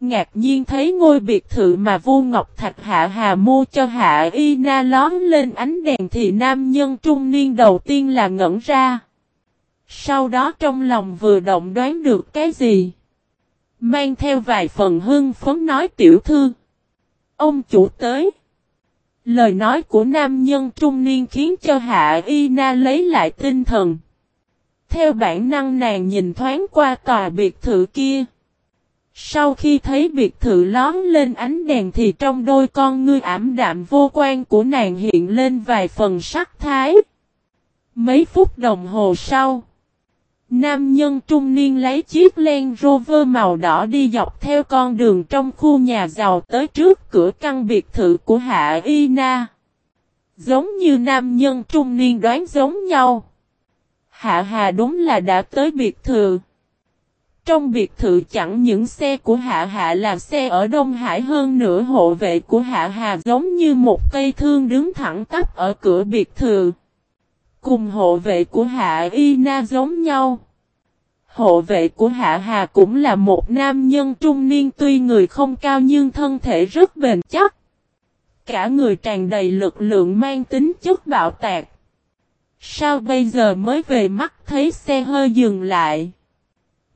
Ngạc nhiên thấy ngôi biệt thự mà vua Ngọc Thạch Hạ Hà mua cho Hạ Y Na lón lên ánh đèn thì nam nhân trung niên đầu tiên là ngẩn ra. Sau đó trong lòng vừa động đoán được cái gì. Mang theo vài phần hưng phấn nói tiểu thư. Ông chủ tới. Lời nói của nam nhân trung niên khiến cho Hạ Y Na lấy lại tinh thần. Theo bản năng nàng nhìn thoáng qua tòa biệt thự kia. Sau khi thấy biệt thự lón lên ánh đèn thì trong đôi con ngươi ảm đạm vô quan của nàng hiện lên vài phần sắc thái. Mấy phút đồng hồ sau, nam nhân trung niên lấy chiếc len rover màu đỏ đi dọc theo con đường trong khu nhà giàu tới trước cửa căn biệt thự của Hạ Y Na. Giống như nam nhân trung niên đoán giống nhau. Hạ Hà đúng là đã tới biệt thự. Trong biệt thự chẳng những xe của Hạ Hạ là xe ở Đông Hải hơn nữa hộ vệ của Hạ Hà giống như một cây thương đứng thẳng tắp ở cửa biệt thự. Cùng hộ vệ của Hạ Y Na giống nhau. Hộ vệ của Hạ Hà cũng là một nam nhân trung niên tuy người không cao nhưng thân thể rất bền chắc. Cả người tràn đầy lực lượng mang tính chất bạo tạc. Sao bây giờ mới về mắt thấy xe hơi dừng lại?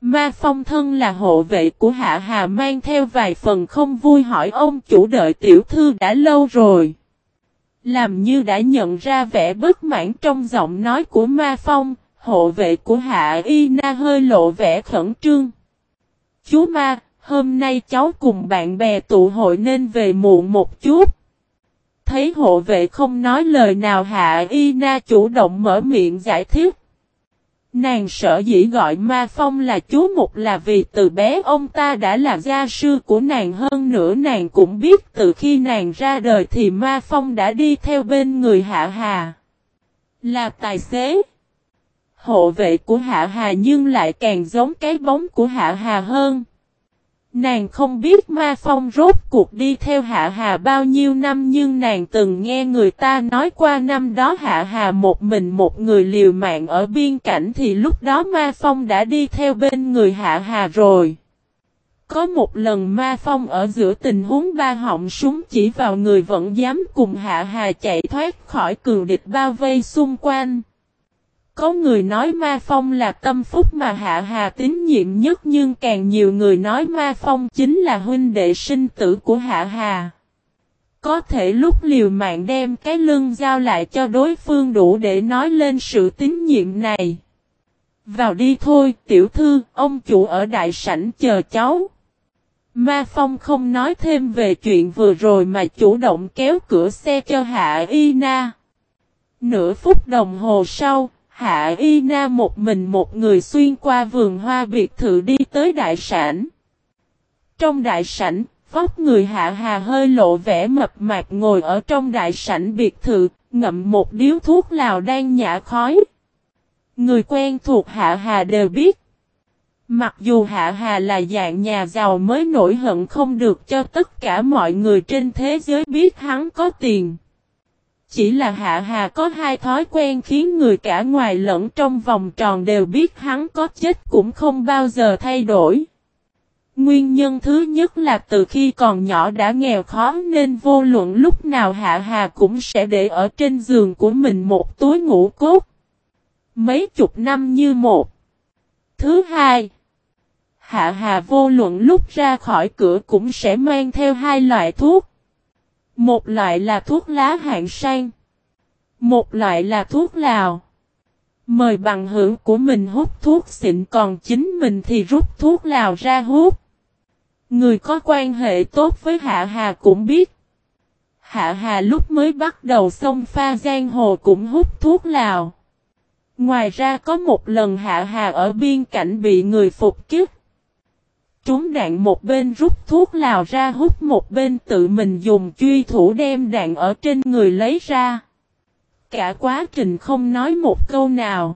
Ma phong thân là hộ vệ của Hạ Hà mang theo vài phần không vui hỏi ông chủ đợi tiểu thư đã lâu rồi. Làm như đã nhận ra vẻ bất mãn trong giọng nói của Ma Phong, hộ vệ của Hạ Y Na hơi lộ vẻ khẩn trương. Chú Ma, hôm nay cháu cùng bạn bè tụ hội nên về muộn một chút. Thấy hộ vệ không nói lời nào Hạ Y Na chủ động mở miệng giải thích. Nàng sợ dĩ gọi Ma Phong là chú Mục là vì từ bé ông ta đã là gia sư của nàng hơn nữa nàng cũng biết từ khi nàng ra đời thì Ma Phong đã đi theo bên người Hạ Hà. Là tài xế. Hộ vệ của Hạ Hà nhưng lại càng giống cái bóng của Hạ Hà hơn. Nàng không biết ma phong rốt cuộc đi theo hạ hà bao nhiêu năm nhưng nàng từng nghe người ta nói qua năm đó hạ hà một mình một người liều mạng ở biên cảnh thì lúc đó ma phong đã đi theo bên người hạ hà rồi. Có một lần ma phong ở giữa tình huống ba họng súng chỉ vào người vẫn dám cùng hạ hà chạy thoát khỏi cường địch bao vây xung quanh. Có người nói Ma Phong là tâm phúc mà Hạ Hà tín nhiệm nhất nhưng càng nhiều người nói Ma Phong chính là huynh đệ sinh tử của Hạ Hà. Có thể lúc liều mạng đem cái lưng giao lại cho đối phương đủ để nói lên sự tín nhiệm này. Vào đi thôi, tiểu thư, ông chủ ở đại sảnh chờ cháu. Ma Phong không nói thêm về chuyện vừa rồi mà chủ động kéo cửa xe cho Hạ Y Na. Nửa phút đồng hồ sau, Hạ Y Na một mình một người xuyên qua vườn hoa biệt thự đi tới đại sảnh. Trong đại sảnh, vóc người Hạ Hà hơi lộ vẻ mập mạp ngồi ở trong đại sảnh biệt thự, ngậm một điếu thuốc lào đang nhả khói. Người quen thuộc Hạ Hà đều biết. Mặc dù Hạ Hà là dạng nhà giàu mới nổi hận không được cho tất cả mọi người trên thế giới biết hắn có tiền. Chỉ là Hạ Hà có hai thói quen khiến người cả ngoài lẫn trong vòng tròn đều biết hắn có chết cũng không bao giờ thay đổi. Nguyên nhân thứ nhất là từ khi còn nhỏ đã nghèo khó nên vô luận lúc nào Hạ Hà cũng sẽ để ở trên giường của mình một túi ngủ cốt. Mấy chục năm như một. Thứ hai, Hạ Hà vô luận lúc ra khỏi cửa cũng sẽ mang theo hai loại thuốc. Một loại là thuốc lá hạng sang. Một loại là thuốc lào. Mời bằng hữu của mình hút thuốc xịn còn chính mình thì rút thuốc lào ra hút. Người có quan hệ tốt với Hạ Hà cũng biết. Hạ Hà lúc mới bắt đầu xông pha giang hồ cũng hút thuốc lào. Ngoài ra có một lần Hạ Hà ở biên cảnh bị người phục kích. Trúng đạn một bên rút thuốc lào ra hút một bên tự mình dùng truy thủ đem đạn ở trên người lấy ra. Cả quá trình không nói một câu nào.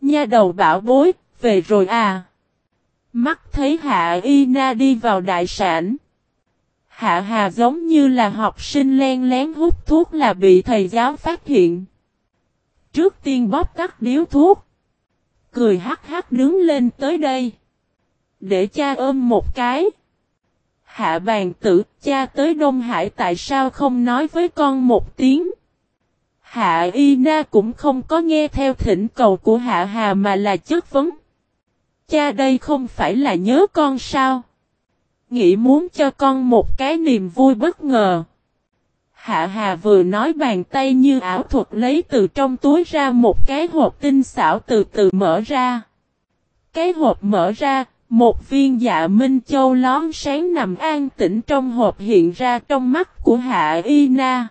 Nha đầu bảo bối, về rồi à. Mắt thấy Hạ Y Na đi vào đại sản. Hạ Hà giống như là học sinh len lén hút thuốc là bị thầy giáo phát hiện. Trước tiên bóp tắt điếu thuốc. Cười hắc hắc đứng lên tới đây để cha ôm một cái. Hạ bàn tử, cha tới Đông Hải tại sao không nói với con một tiếng? Hạ Y Na cũng không có nghe theo thỉnh cầu của Hạ Hà mà là chất vấn. Cha đây không phải là nhớ con sao? Nghĩ muốn cho con một cái niềm vui bất ngờ. Hạ Hà vừa nói bàn tay như ảo thuật lấy từ trong túi ra một cái hộp tinh xảo từ từ mở ra. Cái hộp mở ra, một viên dạ Minh Châu lón sáng nằm an tĩnh trong hộp hiện ra trong mắt của Hạ Y Na.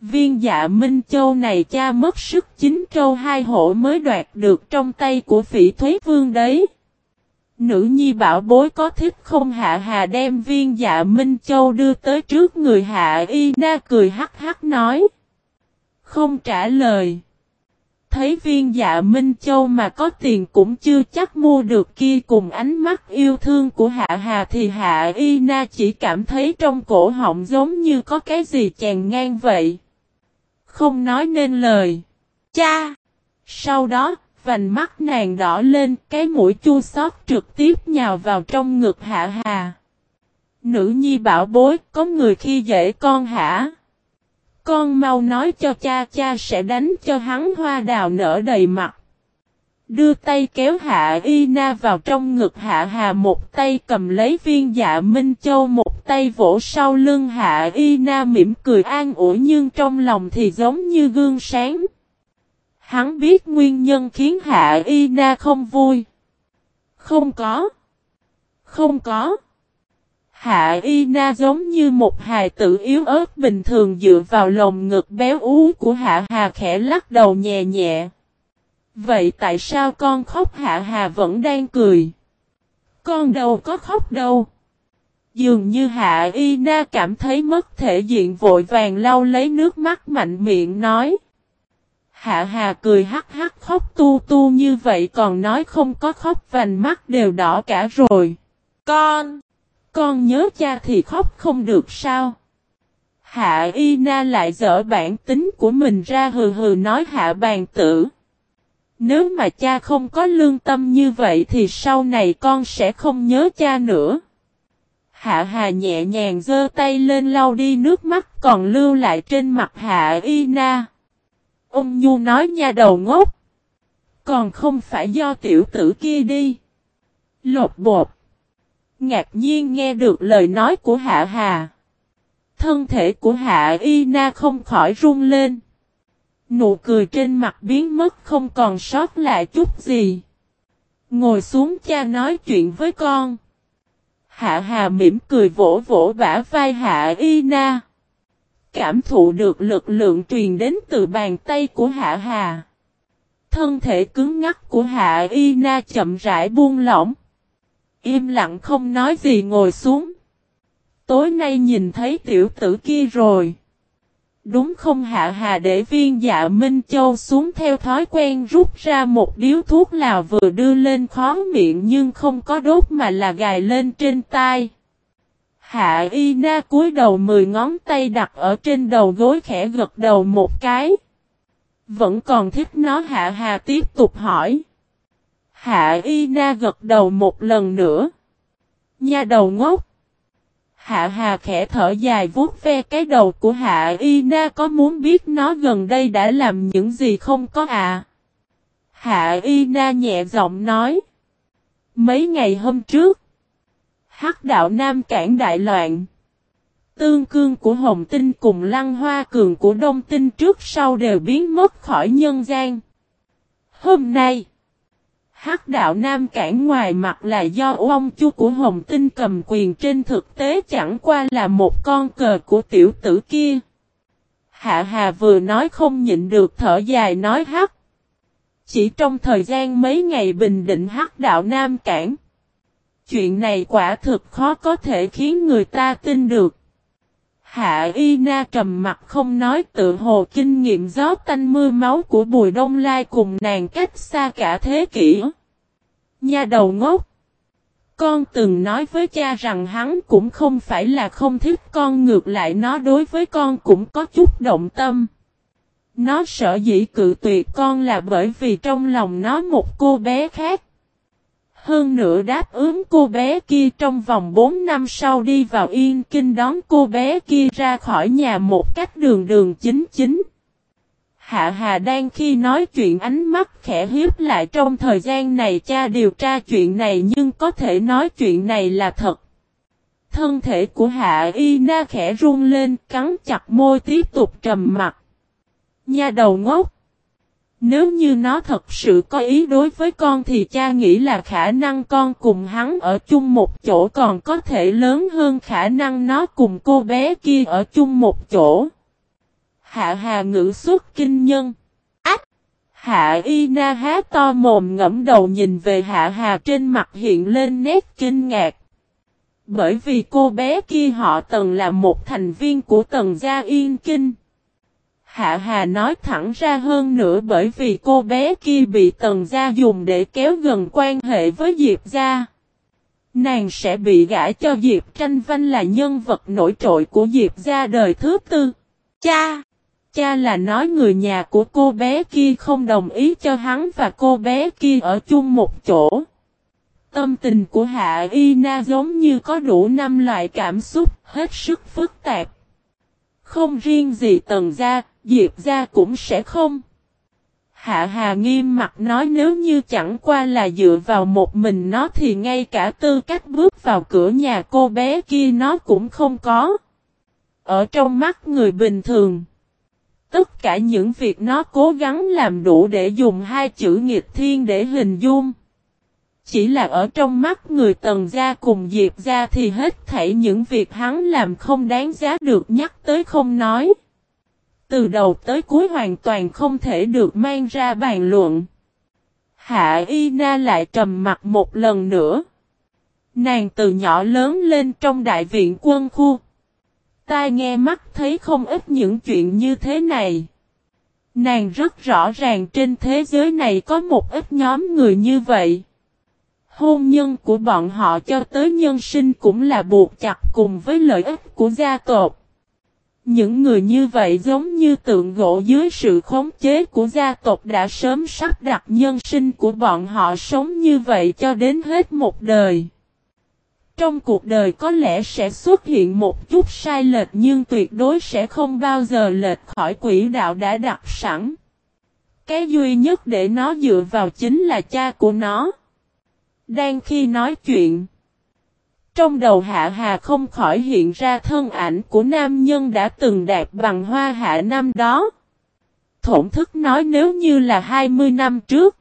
Viên dạ Minh Châu này cha mất sức chính trâu hai hổ mới đoạt được trong tay của phỉ thuế Vương đấy. Nữ nhi bảo bối có thích không hạ hà đem viên dạ Minh Châu đưa tới trước người hạ y na cười hắc hắc nói. Không trả lời. Thấy viên dạ Minh Châu mà có tiền cũng chưa chắc mua được kia cùng ánh mắt yêu thương của hạ hà thì hạ y na chỉ cảm thấy trong cổ họng giống như có cái gì chèn ngang vậy. Không nói nên lời. Cha! Sau đó, vành mắt nàng đỏ lên, cái mũi chua xót trực tiếp nhào vào trong ngực hạ hà. Nữ nhi bảo bối, có người khi dễ con hả? Con mau nói cho cha cha sẽ đánh cho hắn hoa đào nở đầy mặt. Đưa tay kéo hạ y na vào trong ngực hạ hà một tay cầm lấy viên dạ Minh Châu, một tay vỗ sau lưng hạ y na mỉm cười an ủi nhưng trong lòng thì giống như gương sáng. Hắn biết nguyên nhân khiến Hạ Y Na không vui. Không có. Không có. Hạ Y Na giống như một hài tử yếu ớt bình thường dựa vào lồng ngực béo ú của Hạ Hà khẽ lắc đầu nhẹ nhẹ. Vậy tại sao con khóc Hạ Hà vẫn đang cười? Con đâu có khóc đâu. Dường như Hạ Y Na cảm thấy mất thể diện vội vàng lau lấy nước mắt mạnh miệng nói. Hạ Hà cười hắc hắc khóc tu tu như vậy còn nói không có khóc vành mắt đều đỏ cả rồi. Con! Con nhớ cha thì khóc không được sao? Hạ Y Na lại dở bản tính của mình ra hừ hừ nói hạ bàn tử. Nếu mà cha không có lương tâm như vậy thì sau này con sẽ không nhớ cha nữa. Hạ Hà nhẹ nhàng giơ tay lên lau đi nước mắt còn lưu lại trên mặt Hạ Y Na. Ông Nhu nói nha đầu ngốc. Còn không phải do tiểu tử kia đi. Lột bột. Ngạc nhiên nghe được lời nói của Hạ Hà. Thân thể của Hạ Y Na không khỏi run lên. Nụ cười trên mặt biến mất không còn sót lại chút gì. Ngồi xuống cha nói chuyện với con. Hạ Hà mỉm cười vỗ vỗ bả vai Hạ Y Na cảm thụ được lực lượng truyền đến từ bàn tay của Hạ Hà. Thân thể cứng ngắc của Hạ Y Na chậm rãi buông lỏng. Im lặng không nói gì ngồi xuống. Tối nay nhìn thấy tiểu tử kia rồi. Đúng không Hạ Hà để viên dạ Minh Châu xuống theo thói quen rút ra một điếu thuốc lào vừa đưa lên khó miệng nhưng không có đốt mà là gài lên trên tai. Hạ y na cúi đầu mười ngón tay đặt ở trên đầu gối khẽ gật đầu một cái. Vẫn còn thích nó hạ hà tiếp tục hỏi. Hạ y na gật đầu một lần nữa. Nha đầu ngốc. Hạ hà khẽ thở dài vuốt ve cái đầu của hạ y na có muốn biết nó gần đây đã làm những gì không có à. Hạ y na nhẹ giọng nói. Mấy ngày hôm trước. Hắc đạo Nam cản đại loạn. Tương cương của Hồng Tinh cùng Lăng Hoa Cường của Đông Tinh trước sau đều biến mất khỏi nhân gian. Hôm nay, Hắc đạo Nam cản ngoài mặt là do ông chu của Hồng Tinh cầm quyền trên thực tế chẳng qua là một con cờ của tiểu tử kia. Hạ Hà vừa nói không nhịn được thở dài nói hắc. Chỉ trong thời gian mấy ngày bình định hắc đạo Nam cản. Chuyện này quả thực khó có thể khiến người ta tin được. Hạ Y Na trầm mặt không nói tự hồ kinh nghiệm gió tanh mưa máu của Bùi Đông Lai cùng nàng cách xa cả thế kỷ. Nha đầu ngốc. Con từng nói với cha rằng hắn cũng không phải là không thích con, ngược lại nó đối với con cũng có chút động tâm. Nó sợ dĩ cự tuyệt con là bởi vì trong lòng nó một cô bé khác. Hơn nữa đáp ứng cô bé kia trong vòng 4 năm sau đi vào Yên Kinh đón cô bé kia ra khỏi nhà một cách đường đường chính chính. Hạ Hà đang khi nói chuyện ánh mắt khẽ hiếp lại trong thời gian này cha điều tra chuyện này nhưng có thể nói chuyện này là thật. Thân thể của Hạ Y Na khẽ run lên, cắn chặt môi tiếp tục trầm mặt. Nha đầu ngốc. Nếu như nó thật sự có ý đối với con thì cha nghĩ là khả năng con cùng hắn ở chung một chỗ còn có thể lớn hơn khả năng nó cùng cô bé kia ở chung một chỗ. Hạ hà ngữ xuất kinh nhân. Ách! Hạ y na há to mồm ngẫm đầu nhìn về hạ hà trên mặt hiện lên nét kinh ngạc. Bởi vì cô bé kia họ tần là một thành viên của tần gia yên kinh. Hạ Hà nói thẳng ra hơn nữa bởi vì cô bé kia bị Tần Gia dùng để kéo gần quan hệ với Diệp Gia. Nàng sẽ bị gã cho Diệp Tranh Vanh là nhân vật nổi trội của Diệp Gia đời thứ tư. Cha! Cha là nói người nhà của cô bé kia không đồng ý cho hắn và cô bé kia ở chung một chỗ. Tâm tình của Hạ Y Na giống như có đủ năm loại cảm xúc hết sức phức tạp. Không riêng gì Tần Gia, Diệp gia cũng sẽ không. Hạ Hà nghiêm mặt nói nếu như chẳng qua là dựa vào một mình nó thì ngay cả tư cách bước vào cửa nhà cô bé kia nó cũng không có. Ở trong mắt người bình thường, tất cả những việc nó cố gắng làm đủ để dùng hai chữ nghịch thiên để hình dung. Chỉ là ở trong mắt người tần gia cùng Diệp gia thì hết thảy những việc hắn làm không đáng giá được nhắc tới không nói. Từ đầu tới cuối hoàn toàn không thể được mang ra bàn luận. Hạ Y Na lại trầm mặt một lần nữa. Nàng từ nhỏ lớn lên trong đại viện quân khu. Tai nghe mắt thấy không ít những chuyện như thế này. Nàng rất rõ ràng trên thế giới này có một ít nhóm người như vậy. Hôn nhân của bọn họ cho tới nhân sinh cũng là buộc chặt cùng với lợi ích của gia tộc. Những người như vậy giống như tượng gỗ dưới sự khống chế của gia tộc đã sớm sắp đặt nhân sinh của bọn họ sống như vậy cho đến hết một đời. Trong cuộc đời có lẽ sẽ xuất hiện một chút sai lệch nhưng tuyệt đối sẽ không bao giờ lệch khỏi quỹ đạo đã đặt sẵn. Cái duy nhất để nó dựa vào chính là cha của nó. Đang khi nói chuyện. Trong đầu hạ hà không khỏi hiện ra thân ảnh của nam nhân đã từng đạt bằng hoa hạ năm đó. Thổn thức nói nếu như là 20 năm trước.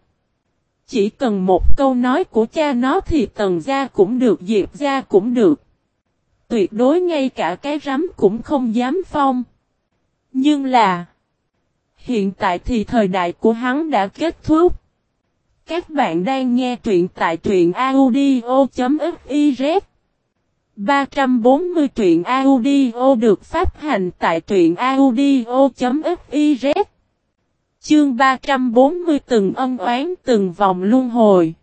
Chỉ cần một câu nói của cha nó thì tần gia cũng được, diệp gia cũng được. Tuyệt đối ngay cả cái rắm cũng không dám phong. Nhưng là. Hiện tại thì thời đại của hắn đã kết thúc. Các bạn đang nghe truyện tại truyện audio.fif 340 truyện audio được phát hành tại truyện audio.fiz Chương 340 từng ân oán từng vòng luân hồi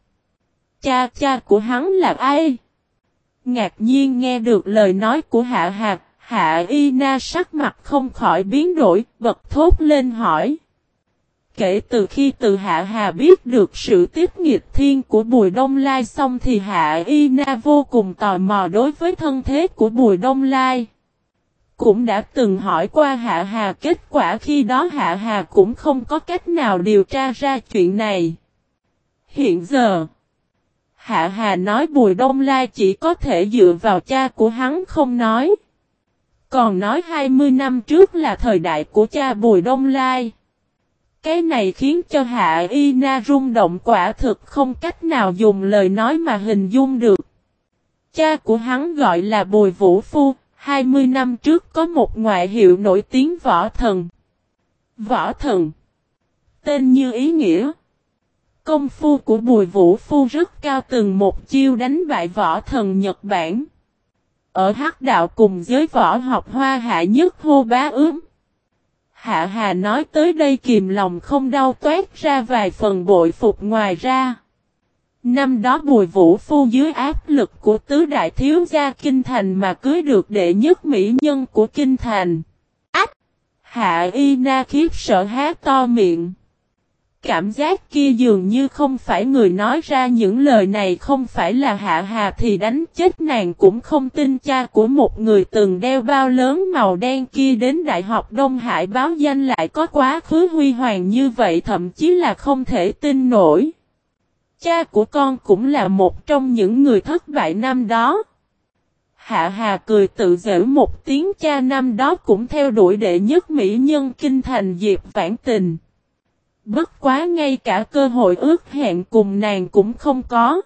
Cha cha của hắn là ai? Ngạc nhiên nghe được lời nói của Hạ Hạc, Hạ Y Na sắc mặt không khỏi biến đổi, bật thốt lên hỏi. Kể từ khi từ Hạ Hà biết được sự tiếp nghiệt thiên của Bùi Đông Lai xong thì Hạ Y Na vô cùng tò mò đối với thân thế của Bùi Đông Lai. Cũng đã từng hỏi qua Hạ Hà kết quả khi đó Hạ Hà cũng không có cách nào điều tra ra chuyện này. Hiện giờ, Hạ Hà nói Bùi Đông Lai chỉ có thể dựa vào cha của hắn không nói. Còn nói 20 năm trước là thời đại của cha Bùi Đông Lai. Cái này khiến cho Hạ Y Na rung động quả thực không cách nào dùng lời nói mà hình dung được. Cha của hắn gọi là Bùi Vũ Phu, 20 năm trước có một ngoại hiệu nổi tiếng võ thần. Võ thần. Tên như ý nghĩa. Công phu của Bùi Vũ Phu rất cao từng một chiêu đánh bại võ thần Nhật Bản. Ở hắc đạo cùng giới võ học hoa hạ nhất hô bá ướm. Hạ Hà nói tới đây kìm lòng không đau toát ra vài phần bội phục ngoài ra. Năm đó Bùi Vũ Phu dưới áp lực của tứ đại thiếu gia Kinh Thành mà cưới được đệ nhất mỹ nhân của Kinh Thành. Ách! Hạ Y Na khiếp sợ há to miệng cảm giác kia dường như không phải người nói ra những lời này, không phải là hạ hà thì đánh chết nàng, cũng không tin cha của một người từng đeo bao lớn màu đen kia đến Đại học Đông Hải báo danh lại có quá khứ huy hoàng như vậy, thậm chí là không thể tin nổi. Cha của con cũng là một trong những người thất bại năm đó. Hạ Hà cười tự giễu một tiếng, cha năm đó cũng theo đuổi đệ nhất mỹ nhân kinh thành Diệp Vãn Tình. Bất quá ngay cả cơ hội ước hẹn cùng nàng cũng không có.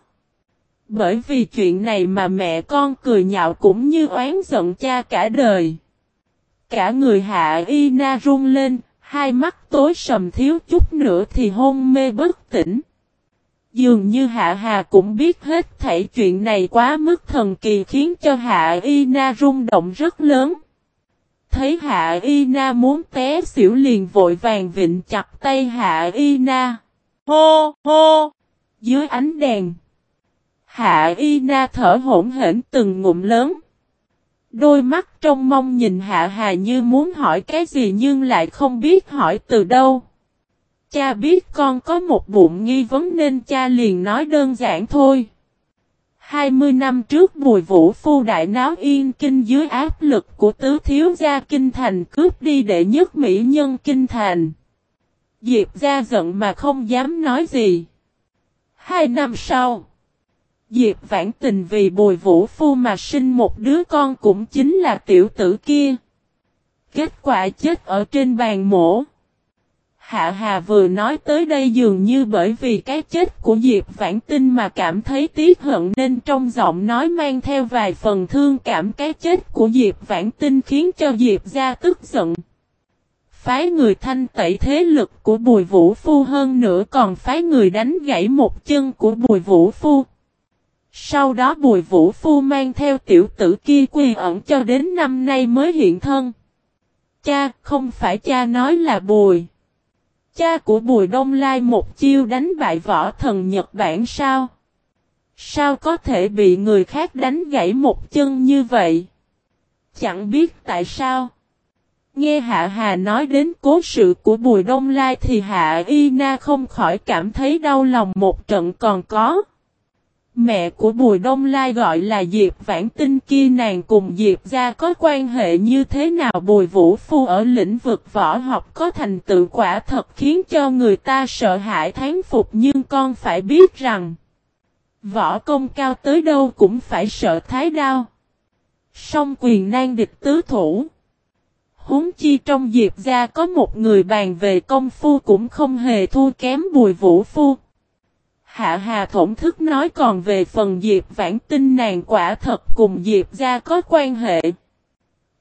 Bởi vì chuyện này mà mẹ con cười nhạo cũng như oán giận cha cả đời. Cả người hạ y na run lên, hai mắt tối sầm thiếu chút nữa thì hôn mê bất tỉnh. Dường như Hạ Hà cũng biết hết thảy chuyện này quá mức thần kỳ khiến cho Hạ Y Na rung động rất lớn. Thấy Hạ Y Na muốn té xỉu liền vội vàng vịnh chặt tay Hạ Y Na. Hô hô! Dưới ánh đèn. Hạ Y Na thở hổn hển từng ngụm lớn. Đôi mắt trong mong nhìn Hạ Hà như muốn hỏi cái gì nhưng lại không biết hỏi từ đâu. Cha biết con có một bụng nghi vấn nên cha liền nói đơn giản thôi. 20 năm trước Bùi Vũ Phu đại náo yên kinh dưới áp lực của tứ thiếu gia kinh thành cướp đi đệ nhất mỹ nhân kinh thành. Diệp gia giận mà không dám nói gì. Hai năm sau, Diệp vãn tình vì Bùi Vũ Phu mà sinh một đứa con cũng chính là tiểu tử kia. Kết quả chết ở trên bàn mổ. Hạ Hà vừa nói tới đây dường như bởi vì cái chết của Diệp Vãn Tinh mà cảm thấy tiếc hận nên trong giọng nói mang theo vài phần thương cảm cái chết của Diệp Vãn Tinh khiến cho Diệp ra tức giận. Phái người thanh tẩy thế lực của Bùi Vũ Phu hơn nữa còn phái người đánh gãy một chân của Bùi Vũ Phu. Sau đó Bùi Vũ Phu mang theo tiểu tử kia quy ẩn cho đến năm nay mới hiện thân. Cha, không phải cha nói là Bùi. Cha của Bùi Đông Lai một chiêu đánh bại võ thần Nhật Bản sao? Sao có thể bị người khác đánh gãy một chân như vậy? Chẳng biết tại sao. Nghe Hạ Hà nói đến cố sự của Bùi Đông Lai thì Hạ Y Na không khỏi cảm thấy đau lòng một trận còn có. Mẹ của Bùi Đông Lai gọi là Diệp Vãn Tinh kia nàng cùng Diệp gia có quan hệ như thế nào Bùi Vũ Phu ở lĩnh vực võ học có thành tựu quả thật khiến cho người ta sợ hãi thán phục, nhưng con phải biết rằng võ công cao tới đâu cũng phải sợ thái đao. Song quyền nan địch tứ thủ. Húng chi trong Diệp gia có một người bàn về công phu cũng không hề thua kém Bùi Vũ Phu. Hạ Hà thổn thức nói còn về phần Diệp Vãn Tinh nàng quả thật cùng Diệp gia có quan hệ.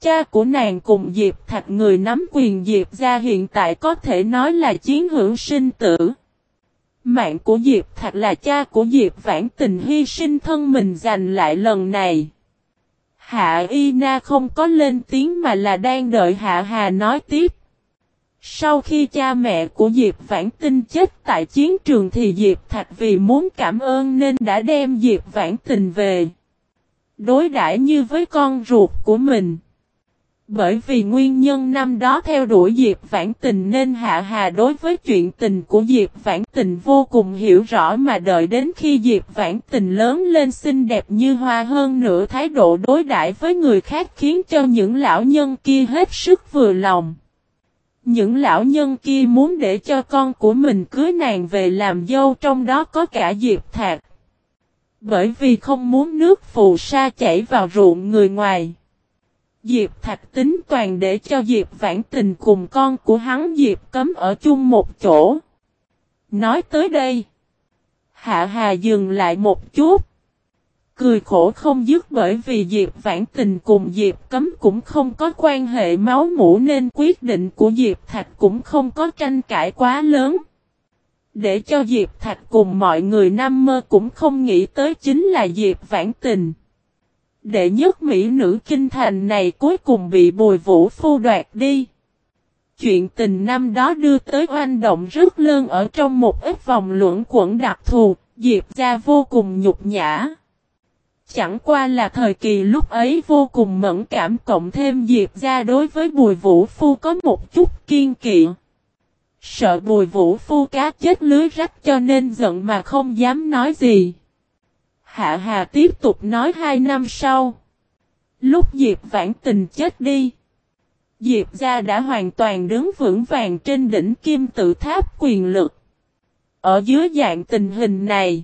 Cha của nàng cùng Diệp Thạch người nắm quyền Diệp gia hiện tại có thể nói là chiến hữu sinh tử. Mạng của Diệp Thạch là cha của Diệp Vãn Tình hy sinh thân mình giành lại lần này. Hạ Y Na không có lên tiếng mà là đang đợi Hạ Hà nói tiếp. Sau khi cha mẹ của Diệp Vãn Tinh chết tại chiến trường thì Diệp Thạch vì muốn cảm ơn nên đã đem Diệp Vãn Tình về. Đối đãi như với con ruột của mình. Bởi vì nguyên nhân năm đó theo đuổi Diệp Vãn Tình nên Hạ Hà đối với chuyện tình của Diệp Vãn Tình vô cùng hiểu rõ mà đợi đến khi Diệp Vãn Tình lớn lên xinh đẹp như hoa hơn nữa thái độ đối đãi với người khác khiến cho những lão nhân kia hết sức vừa lòng. Những lão nhân kia muốn để cho con của mình cưới nàng về làm dâu trong đó có cả Diệp Thạc. Bởi vì không muốn nước phù sa chảy vào ruộng người ngoài. Diệp Thạch tính toàn để cho Diệp Vãn Tình cùng con của hắn Diệp cấm ở chung một chỗ. Nói tới đây. Hạ Hà dừng lại một chút. Cười khổ không dứt bởi vì Diệp Vãn Tình cùng Diệp Cấm cũng không có quan hệ máu mũ nên quyết định của Diệp Thạch cũng không có tranh cãi quá lớn. Để cho Diệp Thạch cùng mọi người nam mơ cũng không nghĩ tới chính là Diệp Vãn Tình. Đệ nhất Mỹ nữ kinh thành này cuối cùng bị bồi vũ phu đoạt đi. Chuyện tình năm đó đưa tới oanh động rất lớn ở trong một ít vòng luận quẩn đặc thù, Diệp ra vô cùng nhục nhã. Chẳng qua là thời kỳ lúc ấy vô cùng mẫn cảm cộng thêm Diệp ra đối với Bùi Vũ Phu có một chút kiên kỵ. Sợ bùi vũ phu cá chết lưới rách cho nên giận mà không dám nói gì. Hạ Hà tiếp tục nói hai năm sau. Lúc Diệp Vãn Tình chết đi. Diệp gia đã hoàn toàn đứng vững vàng trên đỉnh kim tự tháp quyền lực. Ở dưới dạng tình hình này.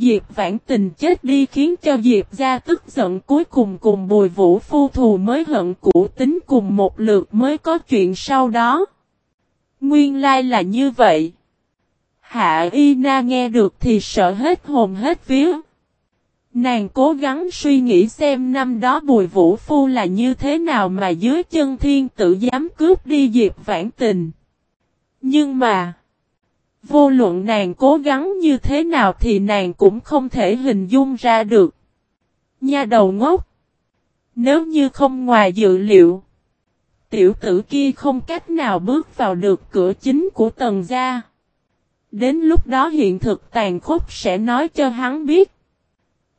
Diệp Vãn Tình chết đi khiến cho Diệp gia tức giận cuối cùng cùng Bùi Vũ phu thù mới hận cũ tính cùng một lượt mới có chuyện sau đó. Nguyên lai là như vậy. Hạ Y Na nghe được thì sợ hết hồn hết vía. Nàng cố gắng suy nghĩ xem năm đó Bùi Vũ Phu là như thế nào mà dưới chân thiên tự dám cướp đi Diệp Vãn Tình. Nhưng mà, vô luận nàng cố gắng như thế nào thì nàng cũng không thể hình dung ra được. Nha đầu ngốc. Nếu như không ngoài dự liệu, tiểu tử kia không cách nào bước vào được cửa chính của tầng gia. Đến lúc đó hiện thực tàn khốc sẽ nói cho hắn biết.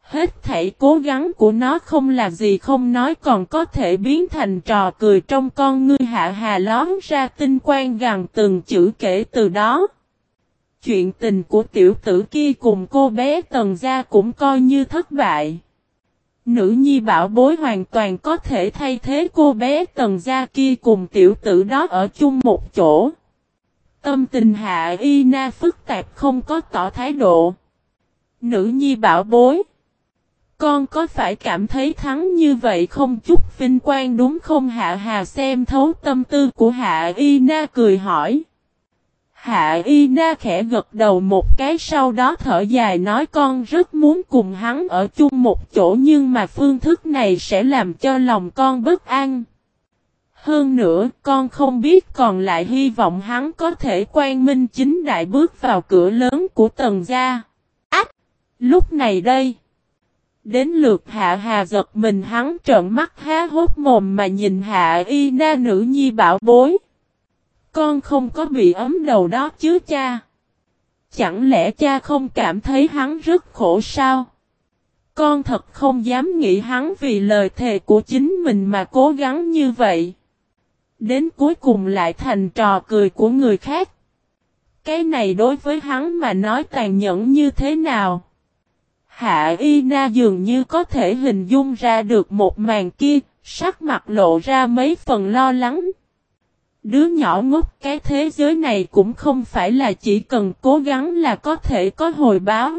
Hết thảy cố gắng của nó không là gì không nói còn có thể biến thành trò cười trong con ngươi hạ hà lón ra tinh quang gần từng chữ kể từ đó. Chuyện tình của tiểu tử kia cùng cô bé tần gia cũng coi như thất bại. Nữ nhi bảo bối hoàn toàn có thể thay thế cô bé tần gia kia cùng tiểu tử đó ở chung một chỗ. Tâm tình hạ y na phức tạp không có tỏ thái độ. Nữ nhi bảo bối. Con có phải cảm thấy thắng như vậy không chút vinh quang đúng không Hạ Hà xem thấu tâm tư của Hạ Y Na cười hỏi. Hạ Y Na khẽ gật đầu một cái sau đó thở dài nói con rất muốn cùng hắn ở chung một chỗ nhưng mà phương thức này sẽ làm cho lòng con bất an. Hơn nữa, con không biết còn lại hy vọng hắn có thể quan minh chính đại bước vào cửa lớn của tầng gia. Ách! Lúc này đây! Đến lượt hạ hà giật mình hắn trợn mắt há hốt mồm mà nhìn hạ y na nữ nhi bảo bối. Con không có bị ấm đầu đó chứ cha. Chẳng lẽ cha không cảm thấy hắn rất khổ sao? Con thật không dám nghĩ hắn vì lời thề của chính mình mà cố gắng như vậy. Đến cuối cùng lại thành trò cười của người khác. Cái này đối với hắn mà nói tàn nhẫn như thế nào? Hạ Y Na dường như có thể hình dung ra được một màn kia, sắc mặt lộ ra mấy phần lo lắng. Đứa nhỏ ngốc cái thế giới này cũng không phải là chỉ cần cố gắng là có thể có hồi báo.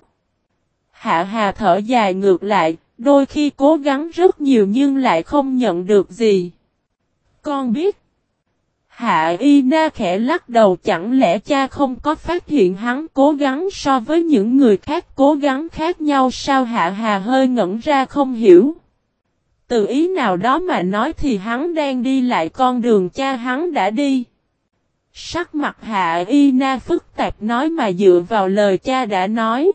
Hạ Hà thở dài ngược lại, đôi khi cố gắng rất nhiều nhưng lại không nhận được gì. Con biết. Hạ Y Na khẽ lắc đầu chẳng lẽ cha không có phát hiện hắn cố gắng so với những người khác cố gắng khác nhau sao Hạ Hà hơi ngẩn ra không hiểu. Từ ý nào đó mà nói thì hắn đang đi lại con đường cha hắn đã đi. Sắc mặt Hạ Y Na phức tạp nói mà dựa vào lời cha đã nói.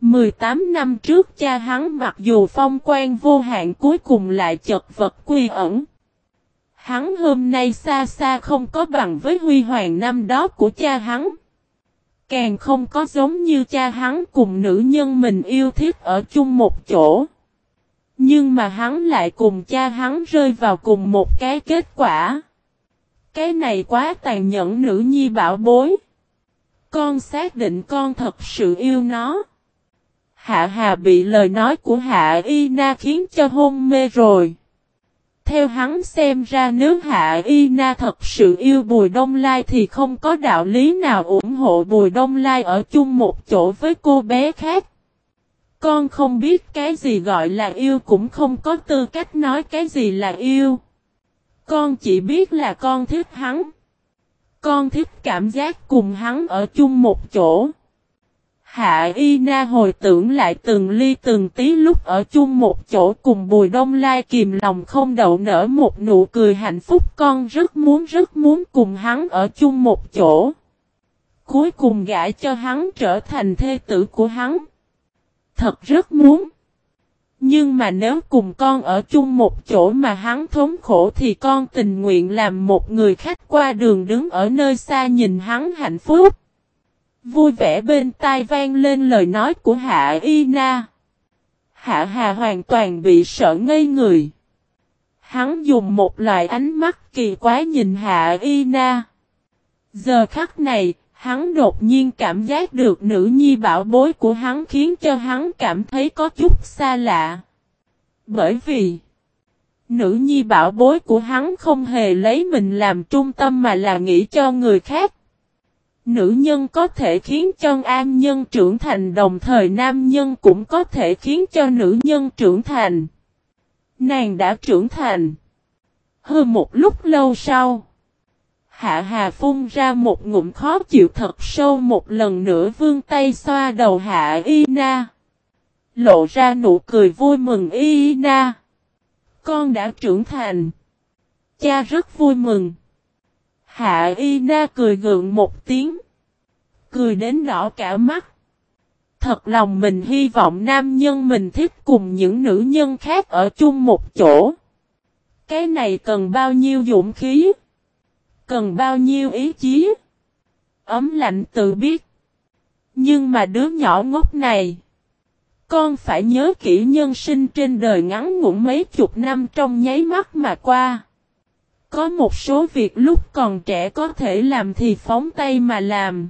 18 năm trước cha hắn mặc dù phong quan vô hạn cuối cùng lại chật vật quy ẩn. Hắn hôm nay xa xa không có bằng với huy hoàng năm đó của cha hắn. Càng không có giống như cha hắn cùng nữ nhân mình yêu thích ở chung một chỗ. Nhưng mà hắn lại cùng cha hắn rơi vào cùng một cái kết quả. Cái này quá tàn nhẫn nữ nhi bảo bối. Con xác định con thật sự yêu nó. Hạ Hà bị lời nói của Hạ Y Na khiến cho hôn mê rồi. Theo hắn xem ra nếu Hạ Y Na thật sự yêu Bùi Đông Lai thì không có đạo lý nào ủng hộ Bùi Đông Lai ở chung một chỗ với cô bé khác. Con không biết cái gì gọi là yêu, cũng không có tư cách nói cái gì là yêu. Con chỉ biết là con thích hắn. Con thích cảm giác cùng hắn ở chung một chỗ. Hạ Y Na hồi tưởng lại từng ly từng tí lúc ở chung một chỗ cùng Bùi Đông Lai kìm lòng không đậu nở một nụ cười hạnh phúc con rất muốn rất muốn cùng hắn ở chung một chỗ. Cuối cùng gãi cho hắn trở thành thê tử của hắn. Thật rất muốn. Nhưng mà nếu cùng con ở chung một chỗ mà hắn thống khổ thì con tình nguyện làm một người khách qua đường đứng ở nơi xa nhìn hắn hạnh phúc. Vui vẻ bên tai vang lên lời nói của Hạ Y Na. Hạ Hà hoàn toàn bị sợ ngây người. Hắn dùng một loại ánh mắt kỳ quái nhìn Hạ Y Na. Giờ khắc này, hắn đột nhiên cảm giác được nữ nhi bảo bối của hắn khiến cho hắn cảm thấy có chút xa lạ. Bởi vì, nữ nhi bảo bối của hắn không hề lấy mình làm trung tâm mà là nghĩ cho người khác. Nữ nhân có thể khiến cho an nhân trưởng thành đồng thời nam nhân cũng có thể khiến cho nữ nhân trưởng thành. Nàng đã trưởng thành. Hơn một lúc lâu sau. Hạ Hà phun ra một ngụm khó chịu thật sâu một lần nữa vương tay xoa đầu Hạ Y Na. Lộ ra nụ cười vui mừng Y Na. Con đã trưởng thành. Cha rất vui mừng. Hạ Y Na cười gượng một tiếng. Cười đến đỏ cả mắt. Thật lòng mình hy vọng nam nhân mình thích cùng những nữ nhân khác ở chung một chỗ. Cái này cần bao nhiêu dũng khí? Cần bao nhiêu ý chí? Ấm lạnh tự biết. Nhưng mà đứa nhỏ ngốc này. Con phải nhớ kỹ nhân sinh trên đời ngắn ngủn mấy chục năm trong nháy mắt mà qua. Có một số việc lúc còn trẻ có thể làm thì phóng tay mà làm.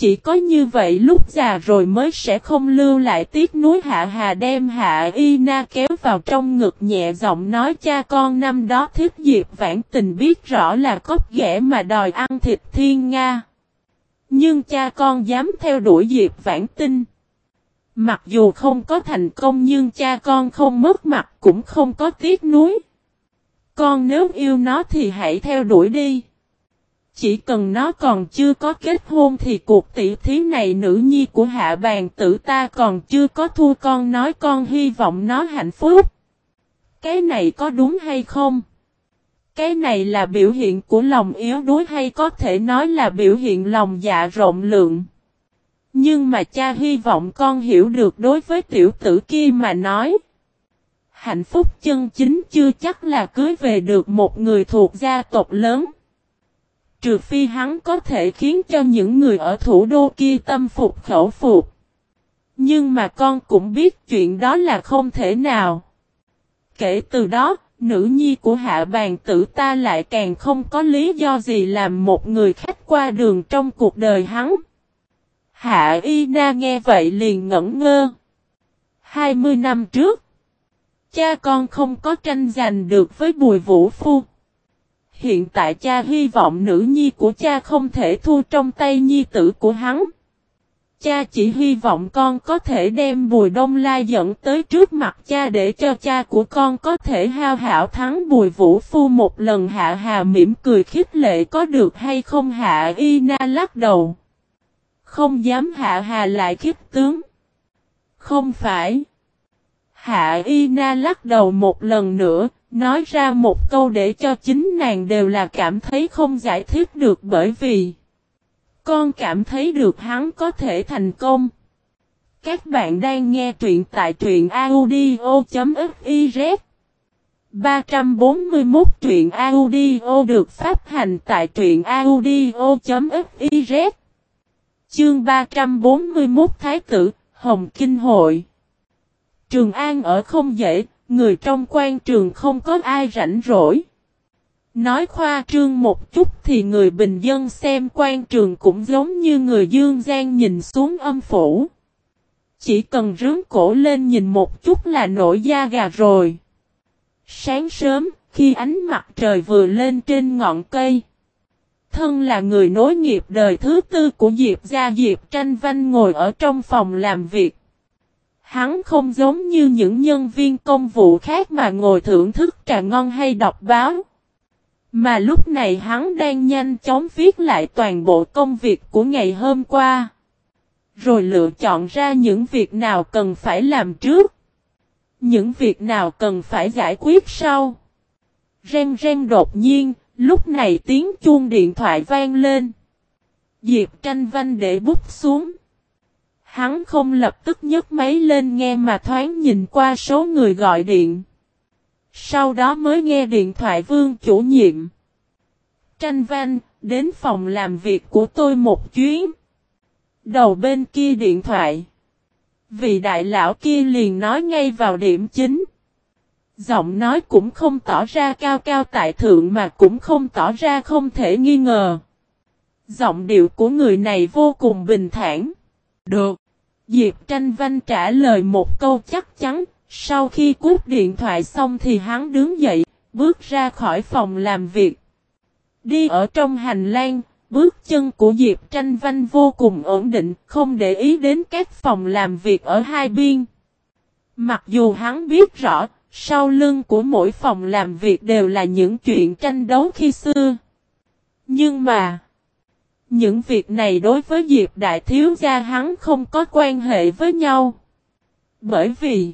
Chỉ có như vậy lúc già rồi mới sẽ không lưu lại tiếc núi hạ hà đem hạ y na kéo vào trong ngực nhẹ giọng nói, cha con, năm đó thiết diệp vãn tình biết rõ là cốc ghẻ mà đòi ăn thịt thiên Nga. Nhưng cha con dám theo đuổi diệp vãn tinh. Mặc dù không có thành công nhưng cha con không mất mặt, cũng không có tiếc núi. Con nếu yêu nó thì hãy theo đuổi đi. Chỉ cần nó còn chưa có kết hôn thì cuộc tỷ thí này nữ nhi của hạ bàn tử ta còn chưa có thua con nói con hy vọng nó hạnh phúc. Cái này có đúng hay không? Cái này là biểu hiện của lòng yếu đuối hay có thể nói là biểu hiện lòng dạ rộng lượng. Nhưng mà cha hy vọng con hiểu được đối với tiểu tử kia mà nói. Hạnh phúc chân chính chưa chắc là cưới về được một người thuộc gia tộc lớn. Trừ phi hắn có thể khiến cho những người ở thủ đô kia tâm phục khẩu phục. Nhưng mà con cũng biết chuyện đó là không thể nào. Kể từ đó, nữ nhi của hạ bàn tử ta lại càng không có lý do gì làm một người khách qua đường trong cuộc đời hắn. Hạ Y Na nghe vậy liền ngẩn ngơ. 20 năm trước, cha con không có tranh giành được với Bùi Vũ Phu. Hiện tại cha hy vọng nữ nhi của cha không thể thua trong tay nhi tử của hắn. Cha chỉ hy vọng con có thể đem Bùi Đông Lai dẫn tới trước mặt cha để cho cha của con có thể hao hảo thắng Bùi Vũ Phu một lần hạ hà mỉm cười khích lệ có được hay không hạ y na lắc đầu. Không dám hạ hà lại khích tướng. Không phải. Hạ y na lắc đầu một lần nữa, Nói ra một câu để cho chính nàng đều là cảm thấy không giải thích được bởi vì Con cảm thấy được hắn có thể thành công. Các bạn đang nghe truyện tại truyện audio.fiz 341 truyện audio được phát hành tại truyện audio.fiz Chương 341 Thái tử, Hồng Kinh Hội. Trường An ở không dễ, Người trong quan trường không có ai rảnh rỗi. Nói khoa trương một chút thì người bình dân xem quan trường cũng giống như người dương gian nhìn xuống âm phủ. Chỉ cần rướn cổ lên nhìn một chút là nổi da gà rồi. Sáng sớm, khi ánh mặt trời vừa lên trên ngọn cây. Thân là người nối nghiệp đời thứ tư của Diệp Gia Diệp Tranh Văn ngồi ở trong phòng làm việc. Hắn không giống như những nhân viên công vụ khác mà ngồi thưởng thức trà ngon hay đọc báo. Mà lúc này hắn đang nhanh chóng viết lại toàn bộ công việc của ngày hôm qua. Rồi lựa chọn ra những việc nào cần phải làm trước. Những việc nào cần phải giải quyết sau. Ren ren đột nhiên, lúc này tiếng chuông điện thoại vang lên. Diệp tranh vanh để bút xuống. Hắn không lập tức nhấc máy lên nghe mà thoáng nhìn qua số người gọi điện. Sau đó mới nghe điện thoại vương chủ nhiệm. Tranh văn, đến phòng làm việc của tôi một chuyến. Đầu bên kia điện thoại. Vị đại lão kia liền nói ngay vào điểm chính. Giọng nói cũng không tỏ ra cao cao tại thượng mà cũng không tỏ ra không thể nghi ngờ. Giọng điệu của người này vô cùng bình thản. Được. Diệp tranh văn trả lời một câu chắc chắn. Sau khi cúp điện thoại xong thì hắn đứng dậy, bước ra khỏi phòng làm việc. Đi ở trong hành lang, bước chân của Diệp Tranh Văn vô cùng ổn định, không để ý đến các phòng làm việc ở hai biên. Mặc dù hắn biết rõ, sau lưng của mỗi phòng làm việc đều là những chuyện tranh đấu khi xưa. Nhưng mà, những việc này đối với Diệp Đại Thiếu Gia hắn không có quan hệ với nhau. Bởi vì,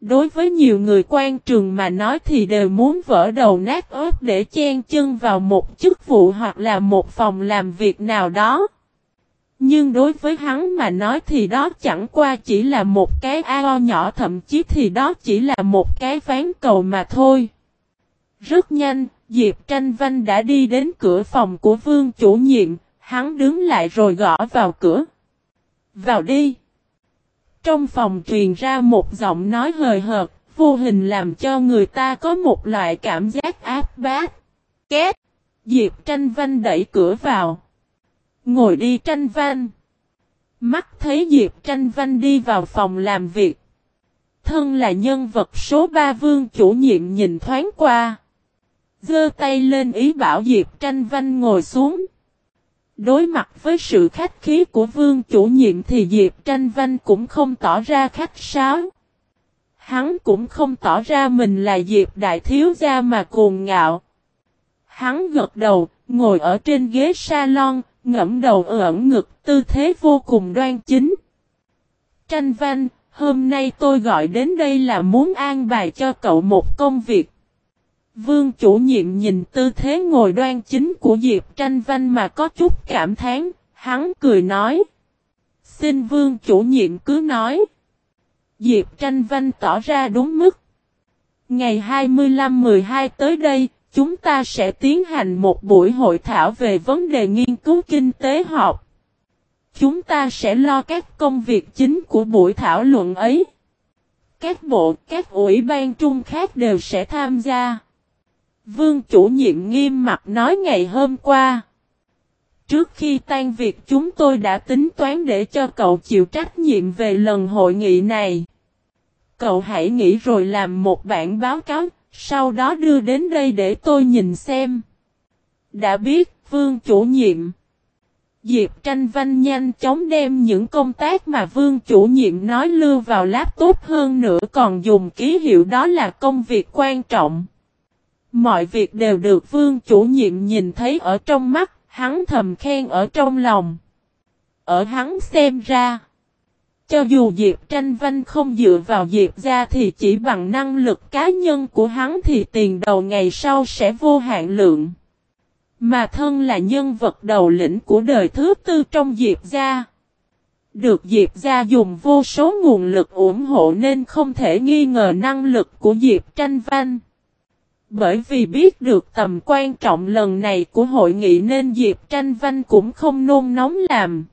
đối với nhiều người quan trường mà nói thì đều muốn vỡ đầu nát ớt để chen chân vào một chức vụ hoặc là một phòng làm việc nào đó. Nhưng đối với hắn mà nói thì đó chẳng qua chỉ là một cái ao nhỏ thậm chí thì đó chỉ là một cái ván cầu mà thôi. Rất nhanh, Diệp Tranh Văn đã đi đến cửa phòng của vương chủ nhiệm, hắn đứng lại rồi gõ vào cửa. Vào đi. Trong phòng truyền ra một giọng nói hời hợt, vô hình làm cho người ta có một loại cảm giác áp bát. Két. Diệp Tranh Văn đẩy cửa vào. Ngồi đi tranh văn. Mắt thấy Diệp tranh văn đi vào phòng làm việc. Thân là nhân vật số 3 vương chủ nhiệm nhìn thoáng qua. Dơ tay lên ý bảo Diệp tranh văn ngồi xuống. Đối mặt với sự khách khí của vương chủ nhiệm thì Diệp tranh văn cũng không tỏ ra khách sáo. Hắn cũng không tỏ ra mình là Diệp đại thiếu gia mà cuồng ngạo. Hắn gật đầu, ngồi ở trên ghế salon, ngẫm đầu ẩn ngực, tư thế vô cùng đoan chính. Tranh văn, hôm nay tôi gọi đến đây là muốn an bài cho cậu một công việc. Vương chủ nhiệm nhìn tư thế ngồi đoan chính của Diệp Tranh Văn mà có chút cảm thán, hắn cười nói. Xin vương chủ nhiệm cứ nói. Diệp Tranh Văn tỏ ra đúng mức. Ngày 25-12 tới đây, chúng ta sẽ tiến hành một buổi hội thảo về vấn đề nghiên cứu kinh tế học. Chúng ta sẽ lo các công việc chính của buổi thảo luận ấy. Các bộ, các ủy ban trung khác đều sẽ tham gia. Vương chủ nhiệm nghiêm mặt nói ngày hôm qua. Trước khi tan việc chúng tôi đã tính toán để cho cậu chịu trách nhiệm về lần hội nghị này. Cậu hãy nghĩ rồi làm một bản báo cáo sau đó đưa đến đây để tôi nhìn xem. Đã biết, vương chủ nhiệm. Diệp tranh văn nhanh chóng đem những công tác mà vương chủ nhiệm nói lưu vào laptop hơn nữa còn dùng ký hiệu đó là công việc quan trọng. Mọi việc đều được vương chủ nhiệm nhìn thấy ở trong mắt, hắn thầm khen ở trong lòng. Ở hắn xem ra. Cho dù Diệp Tranh Văn không dựa vào Diệp ra thì chỉ bằng năng lực cá nhân của hắn thì tiền đầu ngày sau sẽ vô hạn lượng. Mà thân là nhân vật đầu lĩnh của đời thứ tư trong Diệp gia. Được Diệp gia dùng vô số nguồn lực ủng hộ nên không thể nghi ngờ năng lực của Diệp Tranh Văn. Bởi vì biết được tầm quan trọng lần này của hội nghị nên Diệp Tranh Văn cũng không nôn nóng làm.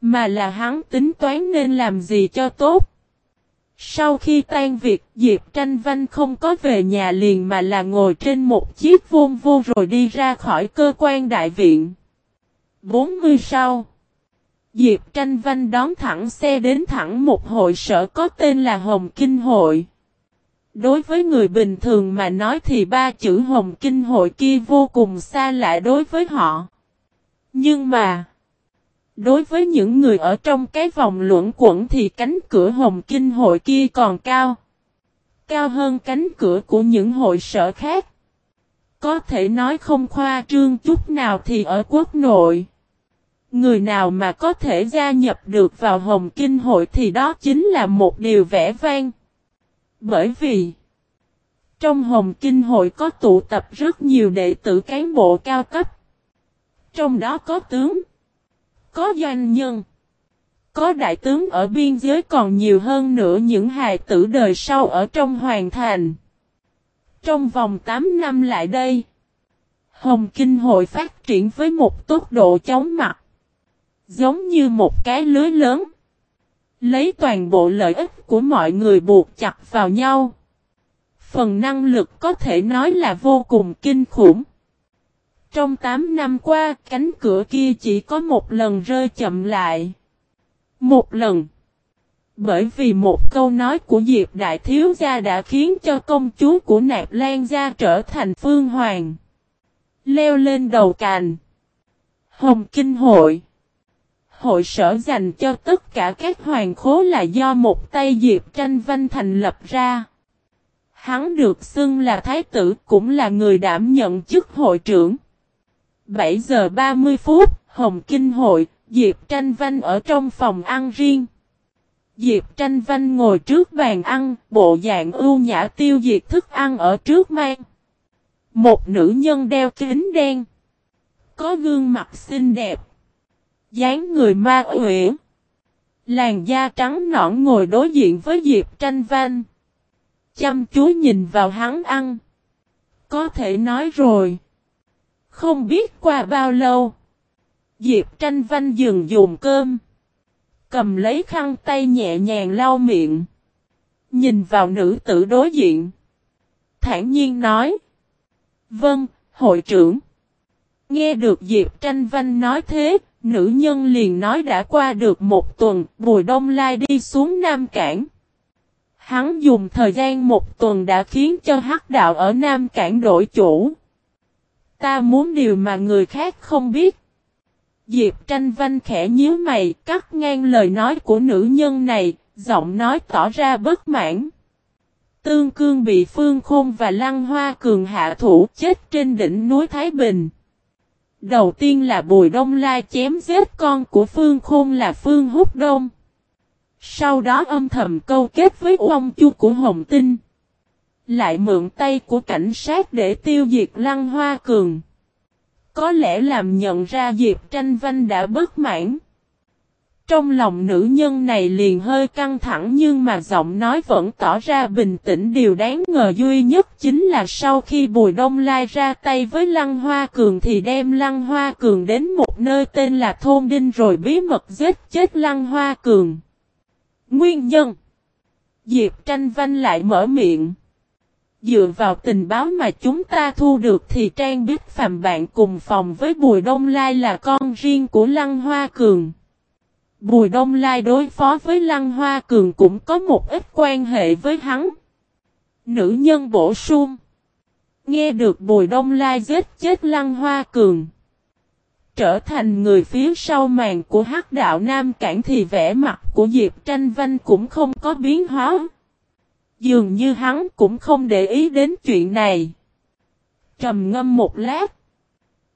Mà là hắn tính toán nên làm gì cho tốt. Sau khi tan việc, Diệp Tranh Văn không có về nhà liền mà là ngồi trên một chiếc vôn vô rồi đi ra khỏi cơ quan đại viện. 40 sau Diệp Tranh Văn đón thẳng xe đến thẳng một hội sở có tên là Hồng Kinh Hội. Đối với người bình thường mà nói thì ba chữ Hồng Kinh Hội kia vô cùng xa lạ đối với họ. Nhưng mà, Đối với những người ở trong cái vòng luẩn quẩn thì cánh cửa hồng kinh hội kia còn cao. Cao hơn cánh cửa của những hội sở khác. Có thể nói không khoa trương chút nào thì ở quốc nội. Người nào mà có thể gia nhập được vào hồng kinh hội thì đó chính là một điều vẻ vang. Bởi vì trong hồng kinh hội có tụ tập rất nhiều đệ tử cán bộ cao cấp. Trong đó có tướng có doanh nhân. Có đại tướng ở biên giới còn nhiều hơn nữa những hài tử đời sau ở trong hoàng thành. Trong vòng 8 năm lại đây, Hồng Kinh hội phát triển với một tốc độ chóng mặt. Giống như một cái lưới lớn. Lấy toàn bộ lợi ích của mọi người buộc chặt vào nhau. Phần năng lực có thể nói là vô cùng kinh khủng. Trong 8 năm qua, cánh cửa kia chỉ có một lần rơi chậm lại. Một lần. Bởi vì một câu nói của Diệp Đại Thiếu Gia đã khiến cho công chúa của Nạp Lan Gia trở thành phương hoàng. Leo lên đầu cành. Hồng Kinh Hội Hội sở dành cho tất cả các hoàng khố là do một tay Diệp Tranh Văn thành lập ra. Hắn được xưng là thái tử cũng là người đảm nhận chức hội trưởng. 7 giờ 30 phút, Hồng Kinh Hội, Diệp Tranh Văn ở trong phòng ăn riêng. Diệp Tranh Văn ngồi trước bàn ăn, bộ dạng ưu nhã tiêu diệt thức ăn ở trước mang. Một nữ nhân đeo kính đen. Có gương mặt xinh đẹp dáng người ma uyển. Làn da trắng nõn ngồi đối diện với Diệp Tranh Văn. Chăm chú nhìn vào hắn ăn. Có thể nói rồi. Không biết qua bao lâu. Diệp tranh văn dừng dùng cơm. Cầm lấy khăn tay nhẹ nhàng lau miệng. Nhìn vào nữ tử đối diện. Thản nhiên nói. Vâng, hội trưởng. Nghe được Diệp tranh văn nói thế, nữ nhân liền nói đã qua được một tuần, Bùi Đông Lai đi xuống Nam Cảng. Hắn dùng thời gian một tuần đã khiến cho hắc đạo ở Nam Cảng đổi chủ. Ta muốn điều mà người khác không biết. Diệp tranh văn khẽ nhíu mày, cắt ngang lời nói của nữ nhân này, giọng nói tỏ ra bất mãn. Tương cương bị Phương Khôn và Lăng Hoa Cường hạ thủ chết trên đỉnh núi Thái Bình. Đầu tiên là Bùi Đông Lai chém giết con của Phương Khôn là Phương Húc Đông. Sau đó âm thầm câu kết với ông chu của Hồng Tinh. Lại mượn tay của cảnh sát để tiêu diệt Lăng Hoa Cường. Có lẽ làm nhận ra Diệp Tranh Văn đã bất mãn. Trong lòng nữ nhân này liền hơi căng thẳng nhưng mà giọng nói vẫn tỏ ra bình tĩnh điều đáng ngờ duy nhất chính là sau khi Bùi Đông Lai ra tay với Lăng Hoa Cường thì đem Lăng Hoa Cường đến một nơi tên là Thôn Đinh rồi bí mật giết chết Lăng Hoa Cường. Nguyên nhân Diệp Tranh Văn lại mở miệng. Dựa vào tình báo mà chúng ta thu được thì Trang biết Phạm bạn cùng phòng với Bùi Đông Lai là con riêng của Lăng Hoa Cường. Bùi Đông Lai đối phó với Lăng Hoa Cường cũng có một ít quan hệ với hắn. Nữ nhân bổ sung. Nghe được Bùi Đông Lai giết chết Lăng Hoa Cường. Trở thành người phía sau màn của hắc đạo Nam Cảng thì vẻ mặt của Diệp Tranh Văn cũng không có biến hóa. Dường như hắn cũng không để ý đến chuyện này. Trầm ngâm một lát.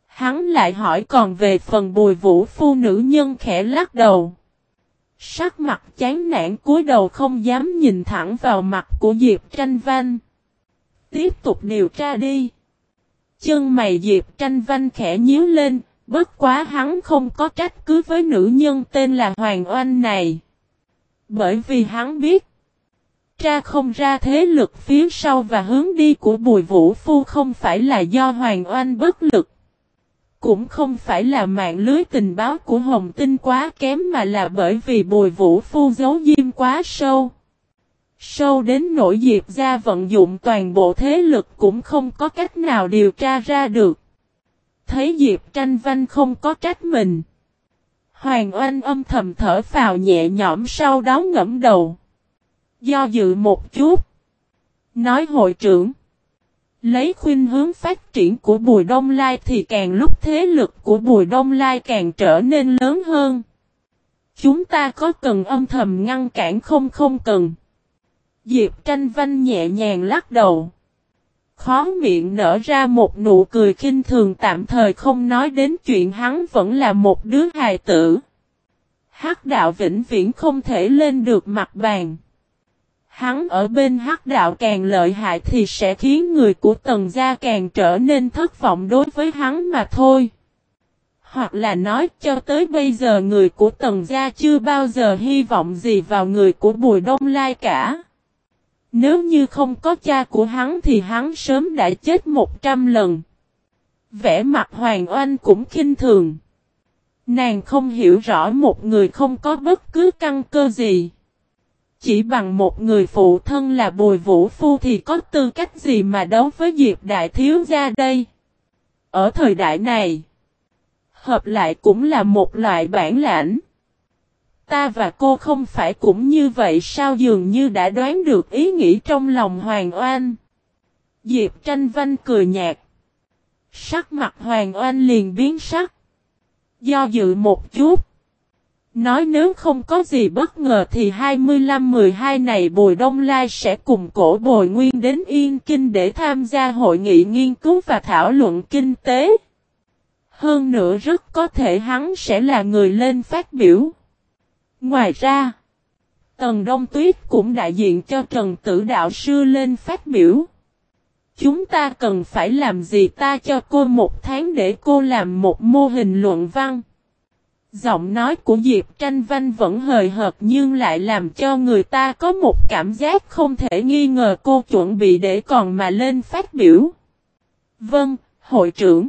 Hắn lại hỏi còn về phần bùi vũ phu nữ nhân khẽ lắc đầu. Sắc mặt chán nản cúi đầu không dám nhìn thẳng vào mặt của Diệp Tranh Văn. Tiếp tục điều tra đi. Chân mày Diệp Tranh Văn khẽ nhíu lên, bất quá hắn không có trách cứ với nữ nhân tên là Hoàng Oanh này. Bởi vì hắn biết, tra không ra thế lực phía sau và hướng đi của Bùi Vũ Phu không phải là do Hoàng Oanh bất lực. Cũng không phải là mạng lưới tình báo của Hồng Tinh quá kém mà là bởi vì Bùi Vũ Phu giấu diêm quá sâu. Sâu đến nỗi diệp ra vận dụng toàn bộ thế lực cũng không có cách nào điều tra ra được. Thấy Diệp tranh văn không có trách mình. Hoàng Oanh âm thầm thở phào nhẹ nhõm sau đó ngẫm đầu. Do dự một chút. Nói hội trưởng. Lấy khuyên hướng phát triển của Bùi Đông Lai thì càng lúc thế lực của Bùi Đông Lai càng trở nên lớn hơn. Chúng ta có cần âm thầm ngăn cản không không cần. Diệp tranh vanh nhẹ nhàng lắc đầu. Khó miệng nở ra một nụ cười khinh thường tạm thời không nói đến chuyện hắn vẫn là một đứa hài tử. Hắc đạo vĩnh viễn không thể lên được mặt bàn. Hắn ở bên hắc đạo càng lợi hại thì sẽ khiến người của tần gia càng trở nên thất vọng đối với hắn mà thôi. Hoặc là nói, cho tới bây giờ người của tần gia chưa bao giờ hy vọng gì vào người của Bùi Đông Lai cả. Nếu như không có cha của hắn thì hắn sớm đã chết một trăm lần. Vẽ mặt Hoàng Oanh cũng khinh thường. Nàng không hiểu rõ một người không có bất cứ căn cơ gì. Chỉ bằng một người phụ thân là Bùi Vũ Phu thì có tư cách gì mà đấu với Diệp Đại Thiếu Gia đây? Ở thời đại này, hợp lại cũng là một loại bản lãnh. Ta và cô không phải cũng như vậy sao dường như đã đoán được ý nghĩ trong lòng Hoàng Oanh. Diệp tranh vanh cười nhạt. Sắc mặt Hoàng Oanh liền biến sắc. Do dự một chút. Nói nếu không có gì bất ngờ thì 25-12 này Bùi Đông Lai sẽ cùng cổ Bồi Nguyên đến Yên Kinh để tham gia hội nghị nghiên cứu và thảo luận kinh tế. Hơn nữa rất có thể hắn sẽ là người lên phát biểu. Ngoài ra, Tần Đông Tuyết cũng đại diện cho Trần Tử Đạo Sư lên phát biểu. Chúng ta cần phải làm gì ta cho cô một tháng để cô làm một mô hình luận văn. Giọng nói của Diệp Tranh Văn vẫn hời hợt nhưng lại làm cho người ta có một cảm giác không thể nghi ngờ cô chuẩn bị để còn mà lên phát biểu. Vâng, hội trưởng.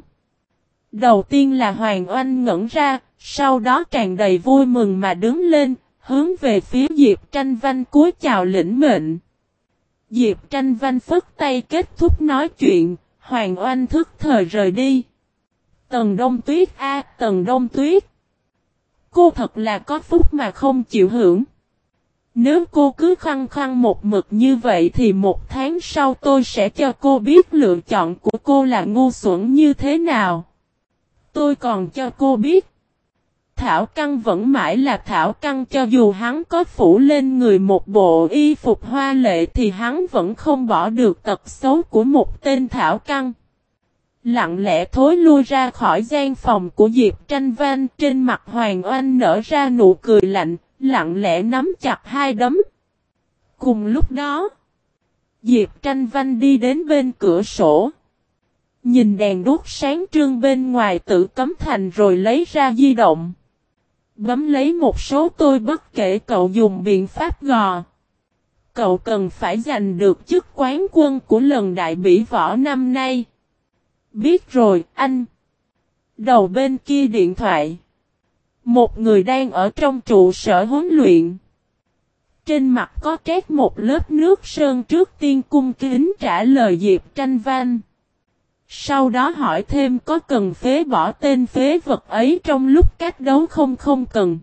Đầu tiên là Hoàng Oanh ngẩn ra, sau đó tràn đầy vui mừng mà đứng lên, hướng về phía Diệp Tranh Văn cúi chào lĩnh mệnh. Diệp Tranh Văn phất tay kết thúc nói chuyện, Hoàng Oanh thức thời rời đi. Tần Đông Tuyết a Tần Đông Tuyết. Cô thật là có phúc mà không chịu hưởng. Nếu cô cứ khăng khăng một mực như vậy thì một tháng sau tôi sẽ cho cô biết lựa chọn của cô là ngu xuẩn như thế nào. Tôi còn cho cô biết. Thảo Căn vẫn mãi là Thảo Căn cho dù hắn có phủ lên người một bộ y phục hoa lệ thì hắn vẫn không bỏ được tật xấu của một tên Thảo Căn. Lặng lẽ thối lui ra khỏi gian phòng của Diệp Tranh Văn trên mặt Hoàng Oanh nở ra nụ cười lạnh, lặng lẽ nắm chặt hai đấm. Cùng lúc đó, Diệp Tranh Văn đi đến bên cửa sổ. Nhìn đèn đuốc sáng trương bên ngoài tự cấm thành rồi lấy ra di động. Bấm lấy một số tôi bất kể cậu dùng biện pháp gò. Cậu cần phải giành được chức quán quân của lần đại bỉ võ năm nay. Biết rồi, anh. Đầu bên kia điện thoại. Một người đang ở trong trụ sở huấn luyện. Trên mặt có trét một lớp nước sơn trước tiên cung kính trả lời Diệp Tranh Văn. Sau đó hỏi thêm có cần phế bỏ tên phế vật ấy trong lúc cách đấu không không cần.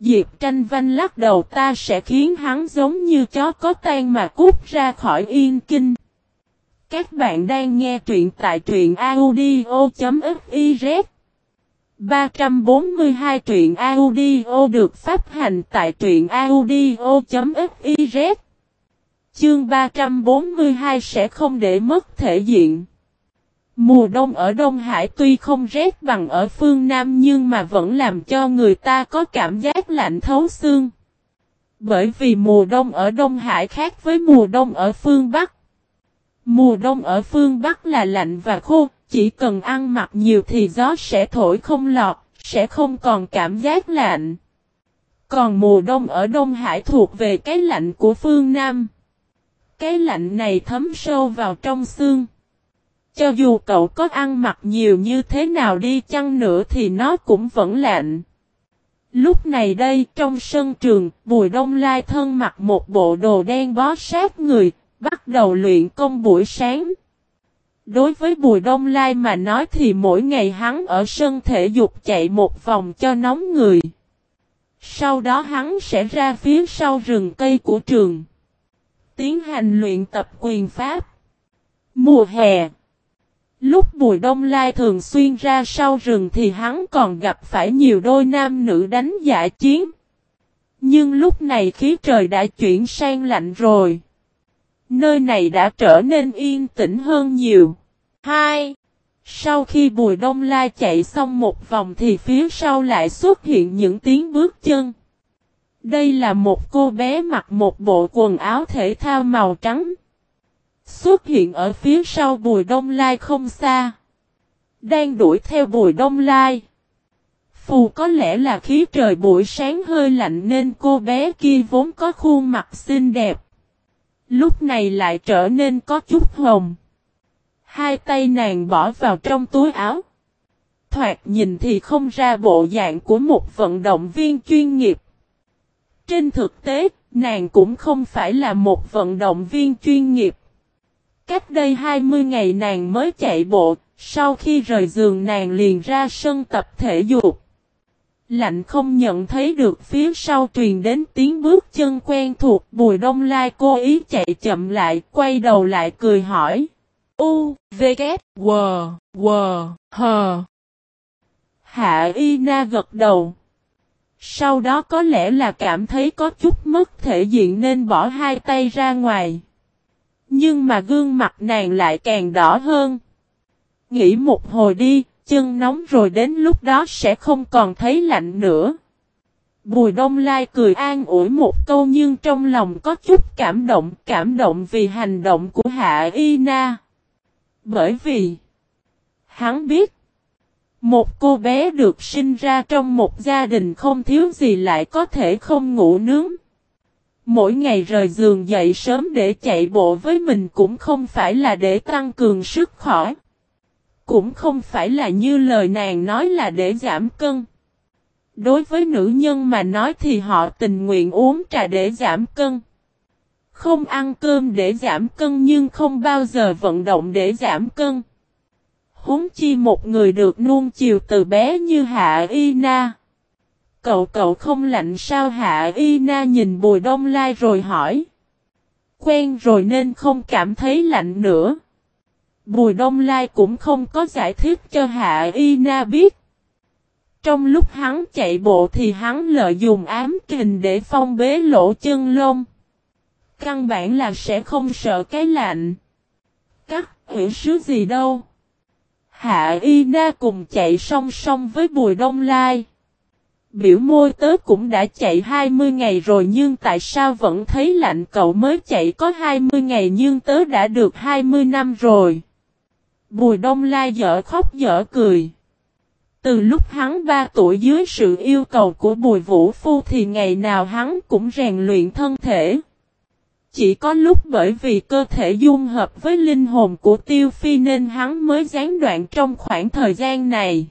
Diệp tranh văn lắc đầu ta sẽ khiến hắn giống như chó có tan mà cút ra khỏi yên kinh. Các bạn đang nghe truyện tại truyện audio.fiz 342 truyện audio được phát hành tại truyện audio.fiz Chương 342 sẽ không để mất thể diện. Mùa đông ở Đông Hải tuy không rét bằng ở phương Nam nhưng mà vẫn làm cho người ta có cảm giác lạnh thấu xương. Bởi vì mùa đông ở Đông Hải khác với mùa đông ở phương Bắc. Mùa đông ở phương Bắc là lạnh và khô, chỉ cần ăn mặc nhiều thì gió sẽ thổi không lọt, sẽ không còn cảm giác lạnh. Còn mùa đông ở Đông Hải thuộc về cái lạnh của phương Nam. Cái lạnh này thấm sâu vào trong xương. Cho dù cậu có ăn mặc nhiều như thế nào đi chăng nữa thì nó cũng vẫn lạnh. Lúc này đây trong sân trường, Bùi Đông Lai thân mặc một bộ đồ đen bó sát người, bắt đầu luyện công buổi sáng. Đối với Bùi Đông Lai mà nói thì mỗi ngày hắn ở sân thể dục chạy một vòng cho nóng người. Sau đó hắn sẽ ra phía sau rừng cây của trường. Tiến hành luyện tập quyền pháp. Mùa hè Lúc Bùi Đông Lai thường xuyên ra sau rừng thì hắn còn gặp phải nhiều đôi nam nữ đánh giả chiến. Nhưng lúc này khí trời đã chuyển sang lạnh rồi. Nơi này đã trở nên yên tĩnh hơn nhiều. 2. Sau khi Bùi Đông La chạy xong một vòng thì phía sau lại xuất hiện những tiếng bước chân. Đây là một cô bé mặc một bộ quần áo thể thao màu trắng. Xuất hiện ở phía sau Bùi Đông Lai không xa. Đang đuổi theo Bùi Đông Lai. Phù có lẽ là khí trời buổi sáng hơi lạnh nên cô bé kia vốn có khuôn mặt xinh đẹp. Lúc này lại trở nên có chút hồng. Hai tay nàng bỏ vào trong túi áo. Thoạt nhìn thì không ra bộ dạng của một vận động viên chuyên nghiệp. Trên thực tế, nàng cũng không phải là một vận động viên chuyên nghiệp. Cách đây 20 ngày nàng mới chạy bộ, Sau khi rời giường nàng liền ra sân tập thể dục. Lạnh không nhận thấy được phía sau truyền đến tiếng bước chân quen thuộc Bùi Đông Lai cố ý chạy chậm lại quay đầu lại cười hỏi. U, V, K, W, W, H. Hạ Y Na gật đầu. Sau đó có lẽ là cảm thấy có chút mất thể diện nên bỏ hai tay ra ngoài. Nhưng mà gương mặt nàng lại càng đỏ hơn. Nghĩ một hồi đi, chân nóng rồi đến lúc đó sẽ không còn thấy lạnh nữa. Bùi Đông Lai cười an ủi một câu nhưng trong lòng có chút cảm động, cảm động vì hành động của Hạ Y Na. Bởi vì, hắn biết, một cô bé được sinh ra trong một gia đình không thiếu gì lại có thể không ngủ nướng. Mỗi ngày rời giường dậy sớm để chạy bộ với mình cũng không phải là để tăng cường sức khỏe. Cũng không phải là như lời nàng nói là để giảm cân. Đối với nữ nhân mà nói thì họ tình nguyện uống trà để giảm cân. Không ăn cơm để giảm cân nhưng không bao giờ vận động để giảm cân. Húng chi một người được nuông chiều từ bé như Hạ Y Na. Cậu cậu không lạnh sao Hạ Y Na nhìn Bùi Đông Lai rồi hỏi. Quen rồi nên không cảm thấy lạnh nữa. Bùi Đông Lai cũng không có giải thích cho Hạ Y Na biết. Trong lúc hắn chạy bộ thì hắn lợi dụng ám kình để phong bế lỗ chân lông. Căn bản là sẽ không sợ cái lạnh. Cắt hủy sứ gì đâu. Hạ Y Na cùng chạy song song với Bùi Đông Lai. Biểu môi tớ cũng đã chạy 20 ngày rồi nhưng tại sao vẫn thấy lạnh cậu mới chạy có 20 ngày nhưng tớ đã được 20 năm rồi. Bùi Đông Lai dở khóc dở cười. Từ lúc hắn 3 tuổi dưới sự yêu cầu của Bùi Vũ Phu thì ngày nào hắn cũng rèn luyện thân thể. Chỉ có lúc bởi vì cơ thể dung hợp với linh hồn của Tiêu Phi nên hắn mới gián đoạn trong khoảng thời gian này.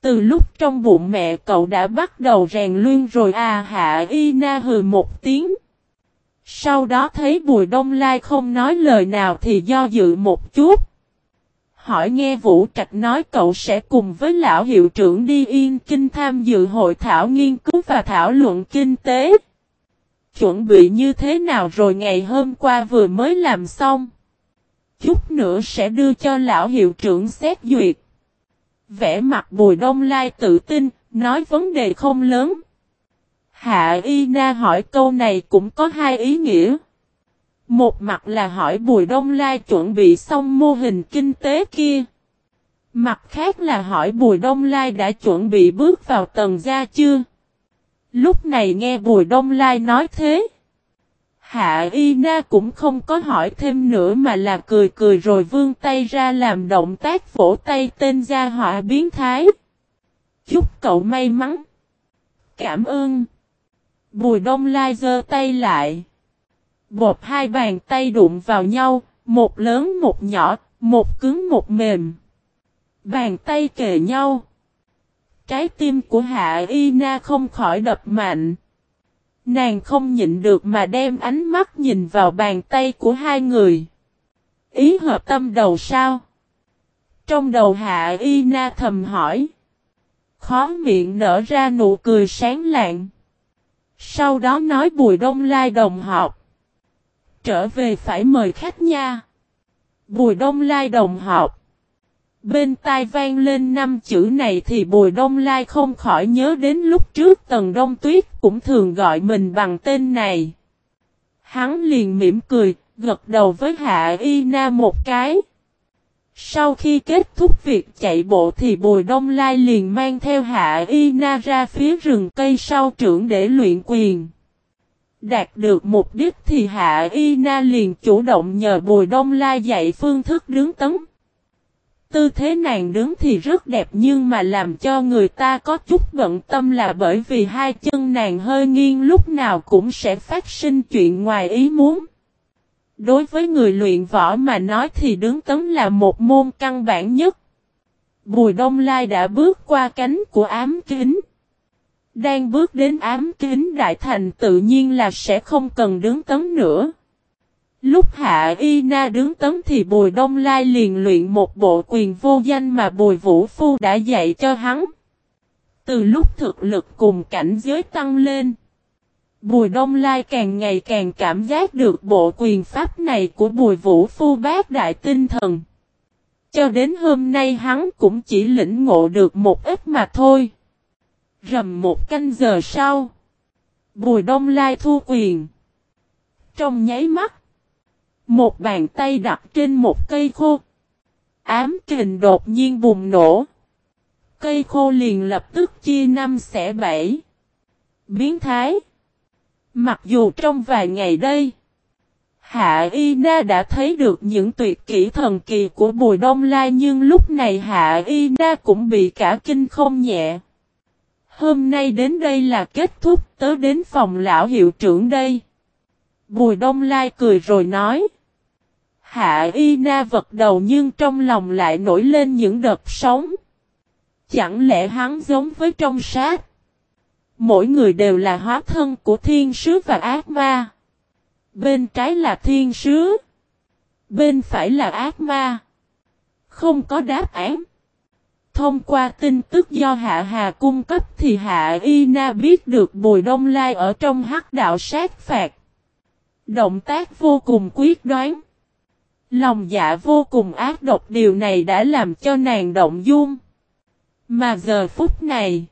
Từ lúc trong bụng mẹ cậu đã bắt đầu rèn luyện rồi à hạ y na hừ một tiếng. Sau đó thấy Bùi Đông Lai không nói lời nào thì do dự một chút. Hỏi nghe Vũ Trạch nói cậu sẽ cùng với lão hiệu trưởng đi Yên Kinh tham dự hội thảo nghiên cứu và thảo luận kinh tế. Chuẩn bị như thế nào rồi ngày hôm qua vừa mới làm xong. Chút nữa sẽ đưa cho lão hiệu trưởng xét duyệt. Vẽ mặt Bùi Đông Lai tự tin, nói vấn đề không lớn. Hạ Y Na hỏi câu này cũng có hai ý nghĩa. Một mặt là hỏi Bùi Đông Lai chuẩn bị xong mô hình kinh tế kia. Mặt khác là hỏi Bùi Đông Lai đã chuẩn bị bước vào tầng gia chưa? Lúc này nghe Bùi Đông Lai nói thế. Hạ Y Na cũng không có hỏi thêm nữa mà là cười cười rồi vươn tay ra làm động tác vỗ tay tên gia họa biến thái. Chúc cậu may mắn. Cảm ơn. Bùi Đông Lai giơ tay lại. Bột hai bàn tay đụng vào nhau, một lớn một nhỏ, một cứng một mềm. Bàn tay kề nhau. Trái tim của Hạ Y Na không khỏi đập mạnh. Nàng không nhịn được mà đem ánh mắt nhìn vào bàn tay của hai người. Ý hợp tâm đầu sao? Trong đầu Hạ Y Na thầm hỏi. Khó miệng nở ra nụ cười sáng lạng. Sau đó nói Bùi Đông Lai đồng học. Trở về phải mời khách nha. Bùi Đông Lai đồng học. Bên tai vang lên năm chữ này thì Bùi Đông Lai không khỏi nhớ đến lúc trước Tần Đông Tuyết cũng thường gọi mình bằng tên này. Hắn liền mỉm cười, gật đầu với Hạ Y Na một cái. Sau khi kết thúc việc chạy bộ thì Bùi Đông Lai liền mang theo Hạ Y Na ra phía rừng cây sau trưởng để luyện quyền. Đạt được mục đích thì Hạ Y Na liền chủ động nhờ Bùi Đông Lai dạy phương thức đứng tấn. Tư thế nàng đứng thì rất đẹp nhưng mà làm cho người ta có chút bận tâm là bởi vì hai chân nàng hơi nghiêng lúc nào cũng sẽ phát sinh chuyện ngoài ý muốn. Đối với người luyện võ mà nói thì đứng tấn là một môn căn bản nhất. Bùi Đông Lai đã bước qua cánh của ám kính. Đang bước đến ám kính đại thành tự nhiên là sẽ không cần đứng tấn nữa. Lúc Hạ Y Na đứng tấn thì Bùi Đông Lai liền luyện một bộ quyền vô danh mà Bùi Vũ Phu đã dạy cho hắn. Từ lúc thực lực cùng cảnh giới tăng lên, Bùi Đông Lai càng ngày càng cảm giác được bộ quyền pháp này của Bùi Vũ Phu bác đại tinh thần. Cho đến hôm nay hắn cũng chỉ lĩnh ngộ được một ít mà thôi. Rầm một canh giờ sau. Bùi Đông Lai thu quyền. Trong nháy mắt. Một bàn tay đặt trên một cây khô. Ám trình đột nhiên bùng nổ. Cây khô liền lập tức chia năm xẻ bảy. Biến thái. Mặc dù trong vài ngày đây. Hạ Y Na đã thấy được những tuyệt kỹ thần kỳ của Bùi Đông Lai nhưng lúc này Hạ Y Na cũng bị cả kinh không nhẹ. Hôm nay đến đây là kết thúc, tớ đến phòng lão hiệu trưởng đây. Bùi Đông Lai cười rồi nói. Hạ Y Na vật đầu nhưng trong lòng lại nổi lên những đợt sóng. Chẳng lẽ hắn giống với trong sát? Mỗi người đều là hóa thân của thiên sứ và ác ma. Bên trái là thiên sứ. Bên phải là ác ma. Không có đáp án. Thông qua tin tức do Hạ Hà cung cấp thì Hạ Y Na biết được Bùi Đông Lai ở trong hắc đạo sát phạt. Động tác vô cùng quyết đoán. Lòng dạ vô cùng ác độc điều này đã làm cho nàng động dung. Mà giờ phút này,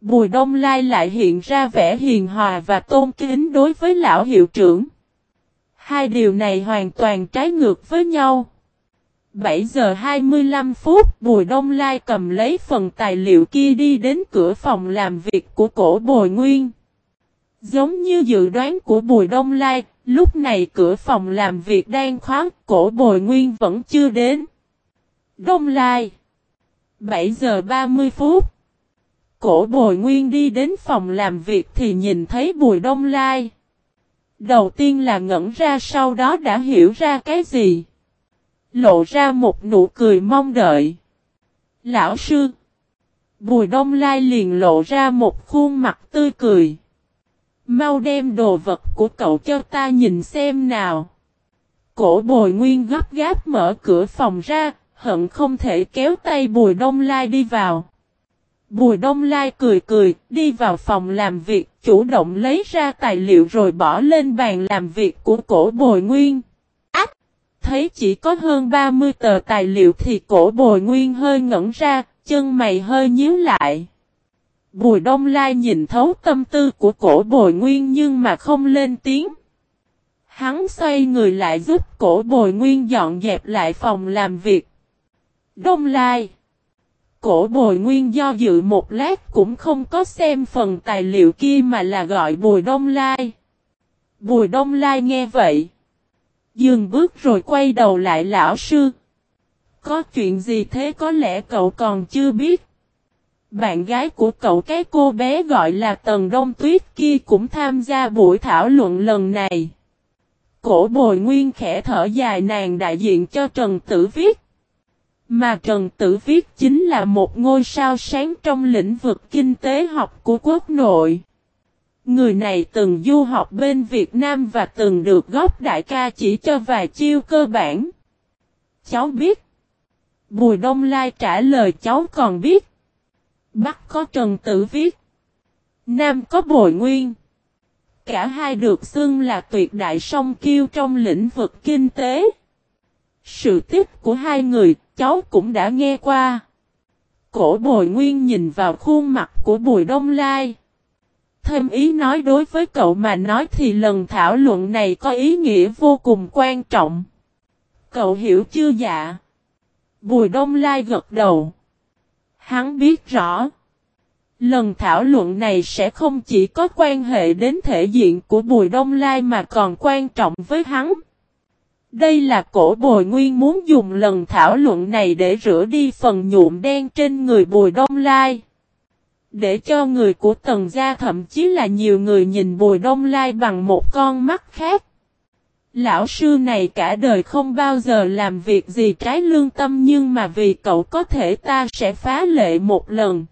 Bùi Đông Lai lại hiện ra vẻ hiền hòa và tôn kính đối với lão hiệu trưởng. Hai điều này hoàn toàn trái ngược với nhau. 7 giờ 25 phút Bùi Đông Lai cầm lấy phần tài liệu kia đi đến cửa phòng làm việc của cổ Bồi Nguyên. Giống như dự đoán của Bùi Đông Lai, lúc này cửa phòng làm việc đang khóa, cổ Bồi Nguyên vẫn chưa đến. Đông Lai 7 giờ 30 phút Cổ Bồi Nguyên đi đến phòng làm việc thì nhìn thấy Bùi Đông Lai. Đầu tiên là ngẩn ra sau đó đã hiểu ra cái gì. Lộ ra một nụ cười mong đợi. Lão sư. Bùi đông lai liền lộ ra một khuôn mặt tươi cười. Mau đem đồ vật của cậu cho ta nhìn xem nào. Cổ bồi nguyên gấp gáp mở cửa phòng ra, hận không thể kéo tay bùi đông lai đi vào. Bùi đông lai cười cười, đi vào phòng làm việc, chủ động lấy ra tài liệu rồi bỏ lên bàn làm việc của cổ bồi nguyên. Thấy chỉ có hơn 30 tờ tài liệu thì cổ bồi nguyên hơi ngẩn ra, chân mày hơi nhíu lại. Bùi đông lai nhìn thấu tâm tư của cổ bồi nguyên nhưng mà không lên tiếng. Hắn xoay người lại giúp cổ bồi nguyên dọn dẹp lại phòng làm việc. Đông lai! Cổ bồi nguyên do dự một lát cũng không có xem phần tài liệu kia mà là gọi bùi đông lai. Bùi đông lai nghe vậy. Dừng bước rồi quay đầu lại lão sư. Có chuyện gì thế có lẽ cậu còn chưa biết. Bạn gái của cậu cái cô bé gọi là Tần Đông Tuyết kia cũng tham gia buổi thảo luận lần này. Cổ bồi nguyên khẽ thở dài nàng đại diện cho Trần Tử Viết. Mà Trần Tử Viết chính là một ngôi sao sáng trong lĩnh vực kinh tế học của quốc nội. Người này từng du học bên Việt Nam và từng được góp đại ca chỉ cho vài chiêu cơ bản. Cháu biết. Bùi Đông Lai trả lời cháu còn biết. Bắc có Trần Tử Viết. Nam có Bồi Nguyên. Cả hai được xưng là tuyệt đại song kiêu trong lĩnh vực kinh tế. Sự tích của hai người, cháu cũng đã nghe qua. Cổ bồi nguyên nhìn vào khuôn mặt của bùi đông lai. Thêm ý nói đối với cậu mà nói thì lần thảo luận này có ý nghĩa vô cùng quan trọng. Cậu hiểu chưa dạ? Bùi đông lai gật đầu. Hắn biết rõ. Lần thảo luận này sẽ không chỉ có quan hệ đến thể diện của Bùi Đông Lai mà còn quan trọng với hắn. Đây là cổ bồi nguyên muốn dùng lần thảo luận này để rửa đi phần nhuộm đen trên người bùi đông lai. Để cho người của tần gia thậm chí là nhiều người nhìn bùi đông lai bằng một con mắt khác. Lão sư này cả đời không bao giờ làm việc gì trái lương tâm nhưng mà vì cậu có thể ta sẽ phá lệ một lần.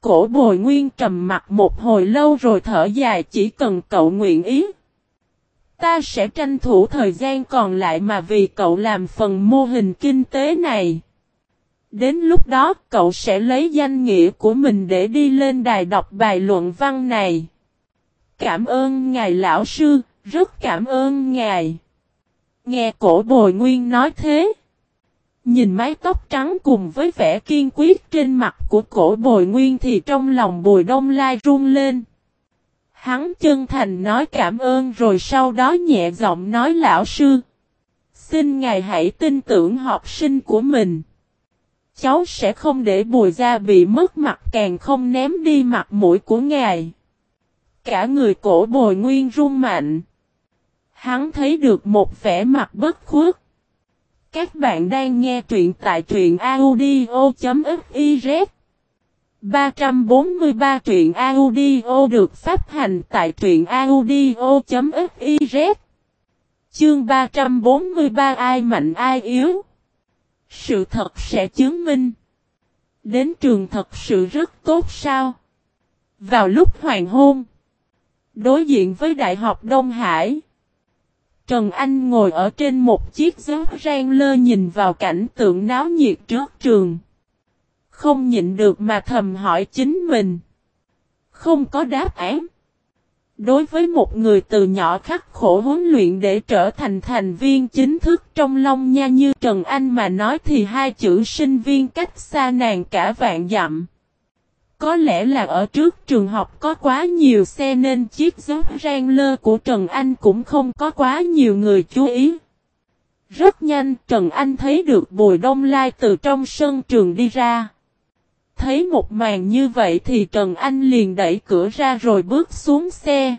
Cổ bồi nguyên trầm mặt một hồi lâu rồi thở dài, chỉ cần cậu nguyện ý, Ta sẽ tranh thủ thời gian còn lại mà vì cậu làm phần mô hình kinh tế này. Đến lúc đó cậu sẽ lấy danh nghĩa của mình để đi lên đài đọc bài luận văn này. Cảm ơn ngài lão sư, rất cảm ơn ngài. Nghe cổ bồi nguyên nói thế. Nhìn mái tóc trắng cùng với vẻ kiên quyết trên mặt của cổ bồi nguyên thì trong lòng bùi đông lai run lên. Hắn chân thành nói cảm ơn rồi sau đó nhẹ giọng nói lão sư. Xin ngài hãy tin tưởng học sinh của mình. Cháu sẽ không để bùi ra bị mất mặt, càng không ném đi mặt mũi của ngài. Cả người cổ bồi nguyên run mạnh. Hắn thấy được một vẻ mặt bất khuất. Các bạn đang nghe truyện tại truyện audio.fiz 343 truyện audio được phát hành tại truyện audio.fiz Chương 343 ai mạnh ai yếu sự thật sẽ chứng minh Đến trường thật sự rất tốt sao Vào lúc hoàng hôn, Đối diện với Đại học Đông Hải, Trần Anh ngồi ở trên một chiếc gió rang lơ nhìn vào cảnh tượng náo nhiệt trước trường. Không nhịn được mà thầm hỏi chính mình. Không có đáp án. Đối với một người từ nhỏ khắc khổ huấn luyện để trở thành thành viên chính thức trong Long Nha như Trần Anh mà nói thì hai chữ sinh viên cách xa nàng cả vạn dặm. Có lẽ là ở trước trường học có quá nhiều xe nên chiếc gió rang lơ của Trần Anh cũng không có quá nhiều người chú ý. Rất nhanh, Trần Anh thấy được Bùi Đông Lai từ trong sân trường đi ra. Thấy một màn như vậy thì Trần Anh liền đẩy cửa ra rồi bước xuống xe.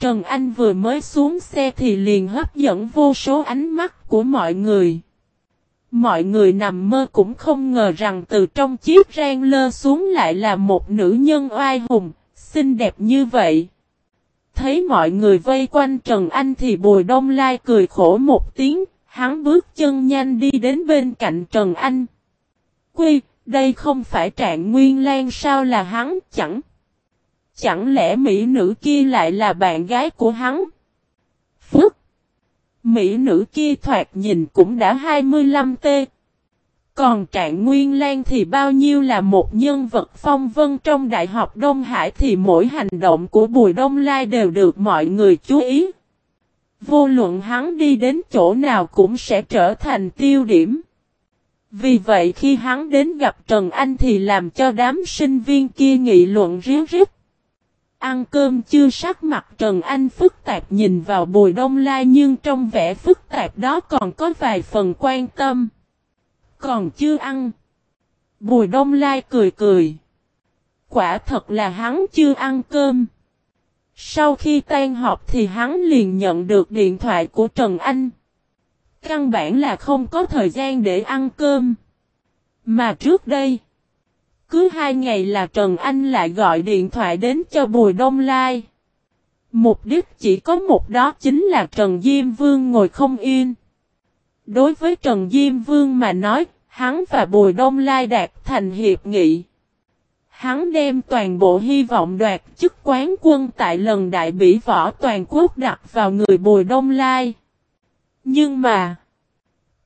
Trần Anh vừa mới xuống xe thì liền hấp dẫn vô số ánh mắt của mọi người. Mọi người nằm mơ cũng không ngờ rằng từ trong chiếc rang lơ xuống lại là một nữ nhân oai hùng, xinh đẹp như vậy. Thấy mọi người vây quanh Trần Anh thì Bùi Đông Lai cười khổ một tiếng, hắn bước chân nhanh đi đến bên cạnh Trần Anh. Quy, đây không phải trạng nguyên lan sao là hắn, chẳng. Chẳng lẽ mỹ nữ kia lại là bạn gái của hắn? Phước. Mỹ nữ kia thoạt nhìn cũng đã 25 tê. Còn Trạng Nguyên Lan thì bao nhiêu là một nhân vật phong vân trong Đại học Đông Hải thì mỗi hành động của Bùi Đông Lai đều được mọi người chú ý. Vô luận hắn đi đến chỗ nào cũng sẽ trở thành tiêu điểm. Vì vậy khi hắn đến gặp Trần Anh thì làm cho đám sinh viên kia nghị luận ríu rít. Ăn cơm chưa sắc mặt Trần Anh phức tạp nhìn vào bùi đông lai nhưng trong vẻ phức tạp đó còn có vài phần quan tâm. Còn chưa ăn. Bùi đông lai cười cười. Quả thật là hắn chưa ăn cơm. Sau khi tan họp thì hắn liền nhận được điện thoại của Trần Anh. Căn bản là không có thời gian để ăn cơm. Mà trước đây, cứ hai ngày là Trần Anh lại gọi điện thoại đến cho Bùi Đông Lai. Mục đích chỉ có một đó chính là Trần Diêm Vương ngồi không yên. Đối với Trần Diêm Vương mà nói, hắn và Bùi Đông Lai đạt thành hiệp nghị. Hắn đem toàn bộ hy vọng đoạt chức quán quân tại lần đại bỉ võ toàn quốc đặt vào người Bùi Đông Lai. Nhưng mà,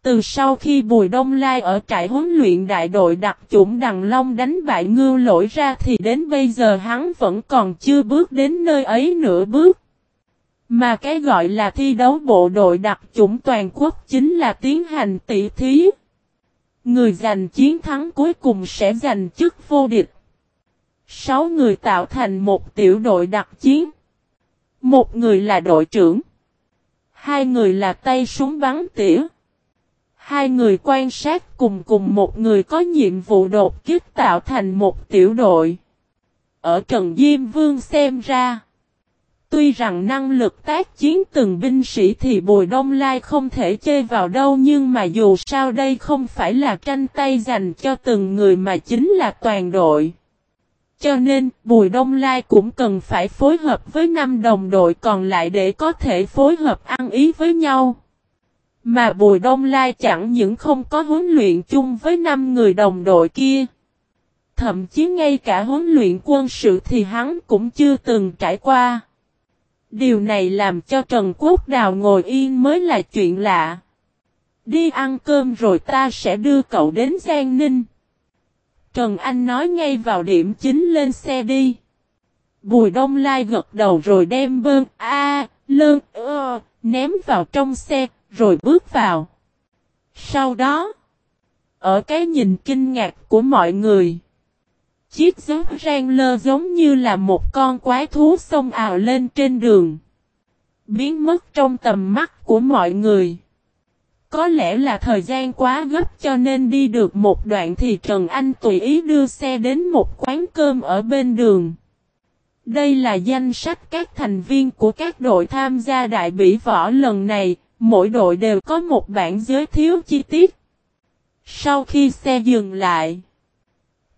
từ sau khi Bùi Đông Lai ở trại huấn luyện đại đội đặc chủng Đằng Long đánh bại ngưu lỗi ra thì đến bây giờ hắn vẫn còn chưa bước đến nơi ấy nửa bước. Mà cái gọi là thi đấu bộ đội đặc chủng toàn quốc chính là tiến hành tỷ thí. Người giành chiến thắng cuối cùng sẽ giành chức vô địch. Sáu người tạo thành một tiểu đội đặc chiến. Một người là đội trưởng. Hai người là tay súng bắn tỉa. Hai người quan sát cùng cùng một người có nhiệm vụ đột kích tạo thành một tiểu đội. Ở Trần Diêm Vương xem ra. Tuy rằng năng lực tác chiến từng binh sĩ thì Bùi Đông Lai không thể chê vào đâu nhưng mà dù sao đây không phải là tranh tay dành cho từng người mà chính là toàn đội. Cho nên, Bùi Đông Lai cũng cần phải phối hợp với năm đồng đội còn lại để có thể phối hợp ăn ý với nhau. Mà Bùi Đông Lai chẳng những không có huấn luyện chung với 5 người đồng đội kia. Thậm chí ngay cả huấn luyện quân sự thì hắn cũng chưa từng trải qua. Điều này làm cho Trần Quốc Đào ngồi yên mới là chuyện lạ. Đi ăn cơm rồi ta sẽ đưa cậu đến Giang Ninh. Trần Anh nói ngay vào điểm chính lên xe đi. Bùi Đông Lai gật đầu rồi đem bơn a lơn ơ ném vào trong xe rồi bước vào. Sau đó, ở cái nhìn kinh ngạc của mọi người, chiếc gió rang lơ giống như là một con quái thú xông ào lên trên đường. Biến mất trong tầm mắt của mọi người. Có lẽ là thời gian quá gấp cho nên đi được một đoạn thì Trần Anh tùy ý đưa xe đến một quán cơm ở bên đường. Đây là danh sách các thành viên của các đội tham gia đại bỉ võ lần này, mỗi đội đều có một bản giới thiệu chi tiết. Sau khi xe dừng lại,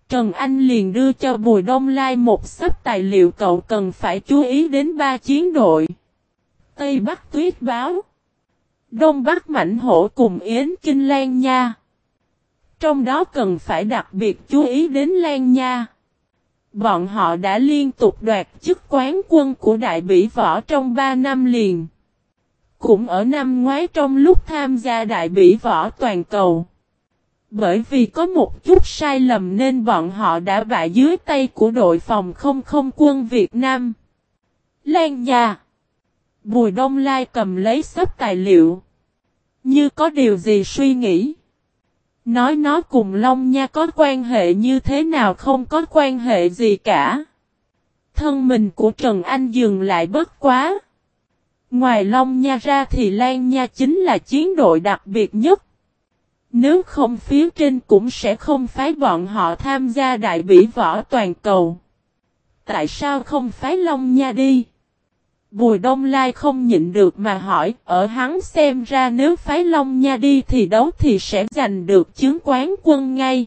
Trần Anh liền đưa cho Bùi Đông Lai một sấp tài liệu cậu cần phải chú ý đến ba chiến đội. Tây Bắc Tuyết Báo Đông Bắc mảnh Hổ cùng Yến Kinh Lan Nha. Trong đó cần phải đặc biệt chú ý đến Lan Nha. Bọn họ đã liên tục đoạt chức quán quân của đại bỉ võ trong 3 năm liền. Cũng ở năm ngoái trong lúc tham gia đại bỉ võ toàn cầu. Bởi vì có một chút sai lầm nên bọn họ đã bại dưới tay của đội phòng không không quân Việt Nam. Lan nha Bùi Đông Lai cầm lấy sắp tài liệu. Như có điều gì suy nghĩ. Nói nó cùng Long Nha có quan hệ như thế nào không có quan hệ gì cả. Thân mình của Trần Anh dừng lại bất quá. Ngoài Long Nha ra thì Lan Nha chính là chiến đội đặc biệt nhất. Nếu không phía trên cũng sẽ không phái bọn họ tham gia đại bỉ võ toàn cầu. Tại sao không phái Long Nha đi? Bùi Đông Lai không nhịn được mà hỏi, ở hắn xem ra nếu phái Long Nha đi thì đấu thì sẽ giành được chứng quán quân ngay.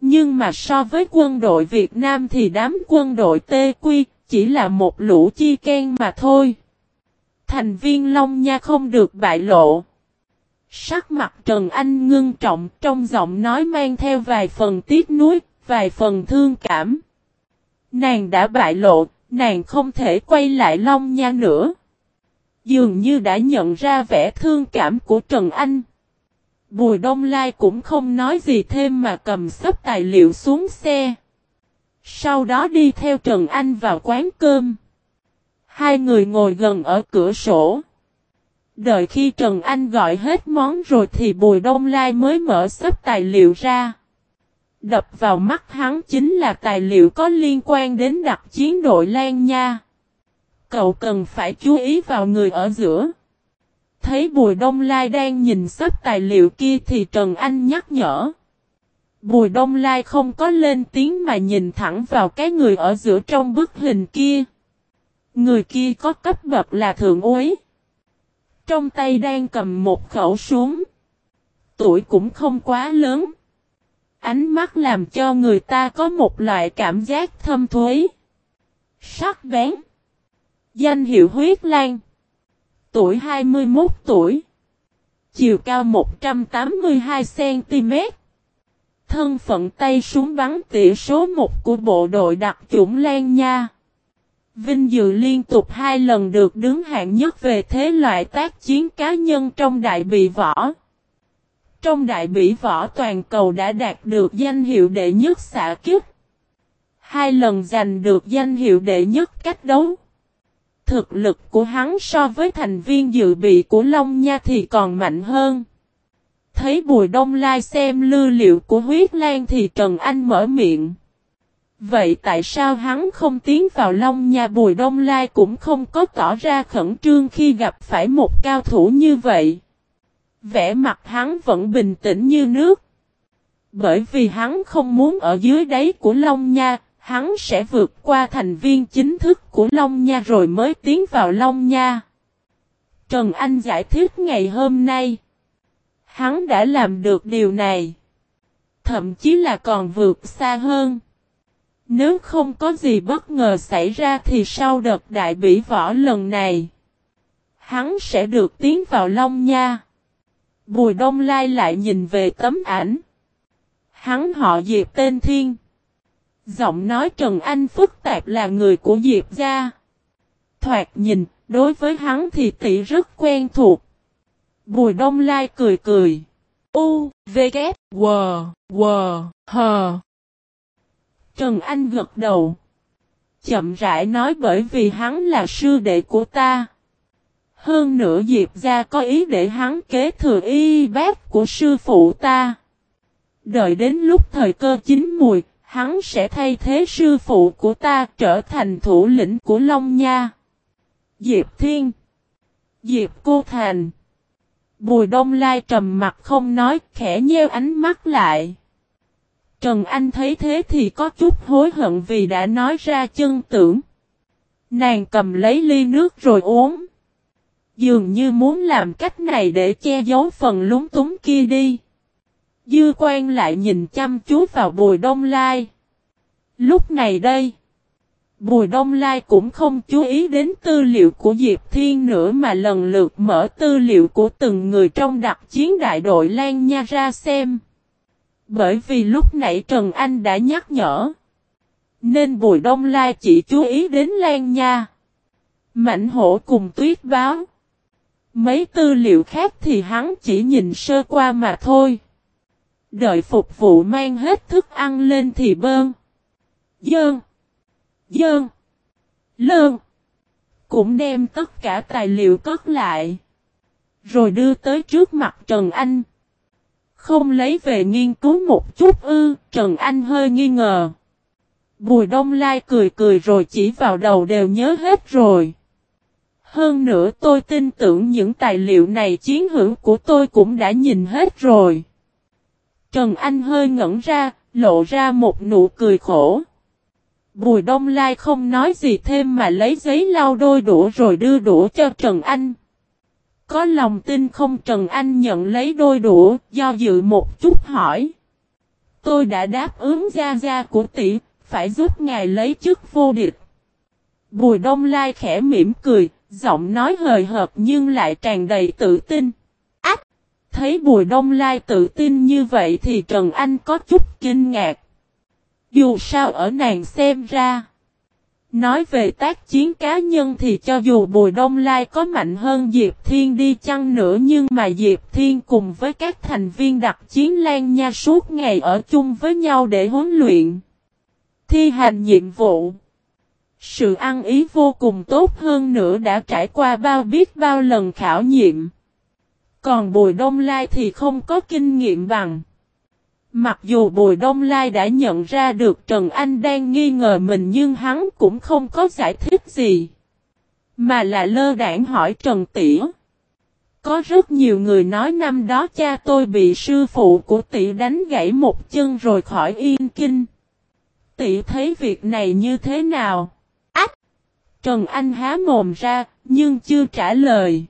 Nhưng mà so với quân đội Việt Nam thì đám quân đội Tê Quy chỉ là một lũ chi ken mà thôi. Thành viên Long Nha không được bại lộ. Sắc mặt Trần Anh ngưng trọng trong giọng nói mang theo vài phần tiếc nuối, vài phần thương cảm. Nàng đã bại lộ, nàng không thể quay lại Long Nha nữa. Dường như đã nhận ra vẻ thương cảm của Trần Anh. Bùi Đông Lai cũng không nói gì thêm mà cầm sắp tài liệu xuống xe. Sau đó đi theo Trần Anh vào quán cơm. Hai người ngồi gần ở cửa sổ. Đợi khi Trần Anh gọi hết món rồi thì Bùi Đông Lai mới mở sắp tài liệu ra. Đập vào mắt hắn chính là tài liệu có liên quan đến đặc chiến đội Lan Nha. Cậu cần phải chú ý vào người ở giữa. Thấy Bùi Đông Lai đang nhìn sắp tài liệu kia thì Trần Anh nhắc nhở. Bùi Đông Lai không có lên tiếng mà nhìn thẳng vào cái người ở giữa trong bức hình kia. Người kia có cấp bậc là thượng úy. Trong tay đang cầm một khẩu súng. Tuổi cũng không quá lớn. Ánh mắt làm cho người ta có một loại cảm giác thâm thuế. Sắc bén. Danh hiệu huyết lan. Tuổi 21 tuổi. Chiều cao 182cm. Thân phận tay súng bắn tỉa số 1 của bộ đội đặc chủng Lan Nha. Vinh dự liên tục hai lần được đứng hạng nhất về thế loại tác chiến cá nhân trong đại bị võ. Trong đại bỉ võ toàn cầu đã đạt được danh hiệu đệ nhất xạ kiếp. Hai lần giành được danh hiệu đệ nhất cách đấu. Thực lực của hắn so với thành viên dự bị của Long Nha thì còn mạnh hơn. Thấy Bùi Đông Lai xem lưu liệu của huyết lan thì Trần Anh mở miệng. Vậy tại sao hắn không tiến vào Long Nha Bùi Đông Lai cũng không có tỏ ra khẩn trương khi gặp phải một cao thủ như vậy? Vẻ mặt hắn vẫn bình tĩnh như nước. Bởi vì hắn không muốn ở dưới đáy của Long Nha, hắn sẽ vượt qua thành viên chính thức của Long Nha rồi mới tiến vào Long Nha. Trần Anh giải thích ngày hôm nay. Hắn đã làm được điều này. Thậm chí là còn vượt xa hơn. Nếu không có gì bất ngờ xảy ra thì sau đợt đại bỉ võ lần này, hắn sẽ được tiến vào Long Nha. Bùi Đông Lai lại nhìn về tấm ảnh. Hắn họ Diệp tên Thiên. Giọng nói Trần Anh phức tạp là người của Diệp gia. thoạt nhìn, đối với hắn thì tỷ rất quen thuộc. Bùi Đông Lai cười cười. U, V, K, W, W, H. Trần Anh gật đầu. Chậm rãi nói bởi vì hắn là sư đệ của ta. Hơn nữa Diệp gia có ý để hắn kế thừa y bác của sư phụ ta. Đợi đến lúc thời cơ chín mùi, hắn sẽ thay thế sư phụ của ta trở thành thủ lĩnh của Long Nha. Diệp Thiên Diệp Cô Thành Bùi Đông Lai trầm mặt không nói, khẽ nheo ánh mắt lại. Trần Anh thấy thế thì có chút hối hận vì đã nói ra chân tưởng. Nàng cầm lấy ly nước rồi uống. Dường như muốn làm cách này để che giấu phần lúng túng kia đi. Dư quan lại nhìn chăm chú vào bùi đông lai. Lúc này đây. Bùi Đông Lai cũng không chú ý đến tư liệu của Diệp Thiên nữa mà lần lượt mở tư liệu của từng người trong đặc chiến đại đội Lan Nha ra xem. Bởi vì lúc nãy Trần Anh đã nhắc nhở. Nên Bùi Đông Lai chỉ chú ý đến Lan Nha. Mạnh hổ cùng tuyết báo. Mấy tư liệu khác thì hắn chỉ nhìn sơ qua mà thôi. Đợi phục vụ mang hết thức ăn lên thì bơn. Dơn. Dơn. Lơn. Cũng đem tất cả tài liệu cất lại. Rồi đưa tới trước mặt Trần Anh. Không lấy về nghiên cứu một chút ư, Trần Anh hơi nghi ngờ. Bùi Đông Lai cười cười rồi chỉ vào đầu đều nhớ hết rồi. Hơn nữa tôi tin tưởng những tài liệu này chiến hữu của tôi cũng đã nhìn hết rồi. Trần Anh hơi ngẩn ra, lộ ra một nụ cười khổ. Bùi Đông Lai không nói gì thêm mà lấy giấy lau đôi đũa rồi đưa đũa cho Trần Anh. Có lòng tin không Trần Anh nhận lấy đôi đũa, do dự một chút hỏi. Tôi đã đáp ứng gia gia của tỷ, phải giúp ngài lấy chức vô địch. Bùi Đông Lai khẽ mỉm cười, giọng nói hời hợt nhưng lại tràn đầy tự tin. Ách! Thấy Bùi Đông Lai tự tin như vậy thì Trần Anh có chút kinh ngạc. Dù sao ở nàng xem ra. Nói về tác chiến cá nhân thì cho dù Bùi Đông Lai có mạnh hơn Diệp Thiên đi chăng nữa nhưng mà Diệp Thiên cùng với các thành viên đặc chiến Lan Nha suốt ngày ở chung với nhau để huấn luyện. Thi hành nhiệm vụ. Sự ăn ý vô cùng tốt hơn nữa đã trải qua bao biết bao lần khảo nghiệm. Còn Bùi Đông Lai thì không có kinh nghiệm bằng. Mặc dù Bùi Đông Lai đã nhận ra được Trần Anh đang nghi ngờ mình nhưng hắn cũng không có giải thích gì. Mà là lơ đảng hỏi Trần Tỉa. Có rất nhiều người nói năm đó cha tôi bị sư phụ của tỷ đánh gãy một chân rồi khỏi yên kinh. Tỷ thấy việc này như thế nào? Trần Anh há mồm ra, nhưng chưa trả lời.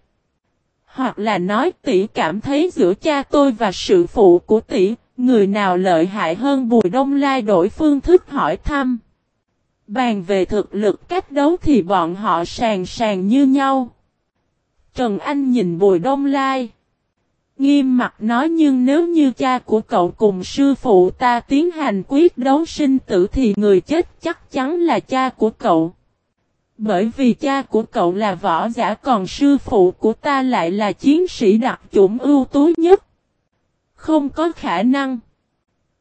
Hoặc là nói tỷ cảm thấy giữa cha tôi và sự phụ của tỷ Người nào lợi hại hơn Bùi Đông Lai đổi phương thức hỏi thăm. Bàn về thực lực cách đấu thì bọn họ sàng sàng như nhau. Trần Anh nhìn Bùi Đông Lai. Nghiêm mặt nói nhưng nếu như cha của cậu cùng sư phụ ta tiến hành quyết đấu sinh tử thì người chết chắc chắn là cha của cậu. Bởi vì cha của cậu là võ giả còn sư phụ của ta lại là chiến sĩ đặc chủng ưu tú nhất. Không có khả năng.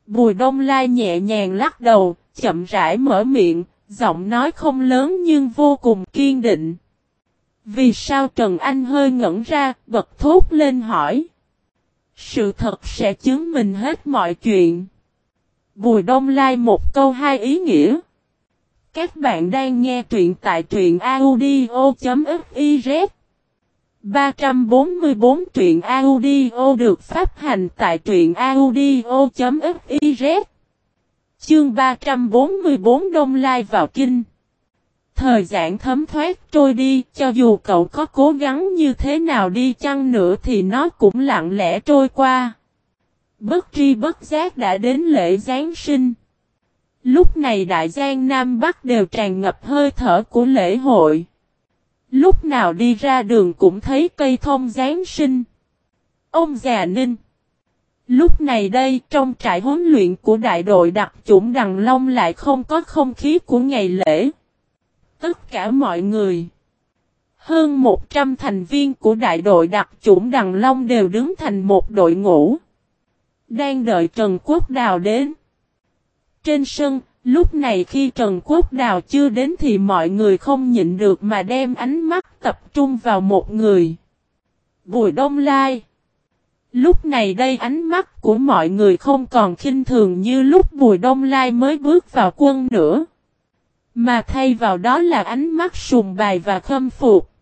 Bùi đông lai nhẹ nhàng lắc đầu, chậm rãi mở miệng, giọng nói không lớn nhưng vô cùng kiên định. Vì sao Trần Anh hơi ngẩn ra, bật thốt lên hỏi. Sự thật sẽ chứng minh hết mọi chuyện. Bùi đông lai một câu hai ý nghĩa. Các bạn đang nghe truyện tại truyện audio.fiz 344 truyện audio được phát hành tại truyện audio.fiz Chương 344 Đông Lai vào Kinh Thời gian thấm thoát trôi đi, cho dù cậu có cố gắng như thế nào đi chăng nữa thì nó cũng lặng lẽ trôi qua. Bất tri bất giác đã đến lễ Giáng sinh. Lúc này Đại Giang Nam Bắc đều tràn ngập hơi thở của lễ hội. Lúc nào đi ra đường cũng thấy cây thông Giáng sinh. Ông già Ninh. Lúc này đây, trong trại huấn luyện của đại đội đặc chủng Đằng Long lại không có không khí của ngày lễ. Tất cả mọi người. Hơn 100 thành viên của đại đội đặc chủng Đằng Long đều đứng thành một đội ngũ. Đang đợi Trần Quốc Đào đến. Trên sân, lúc này khi Trần Quốc Đào chưa đến thì mọi người không nhịn được mà đem ánh mắt tập trung vào một người. Bùi Đông Lai. Lúc này đây ánh mắt của mọi người không còn khinh thường như lúc Bùi Đông Lai mới bước vào quân nữa. Mà thay vào đó là ánh mắt sùng bài và khâm phục.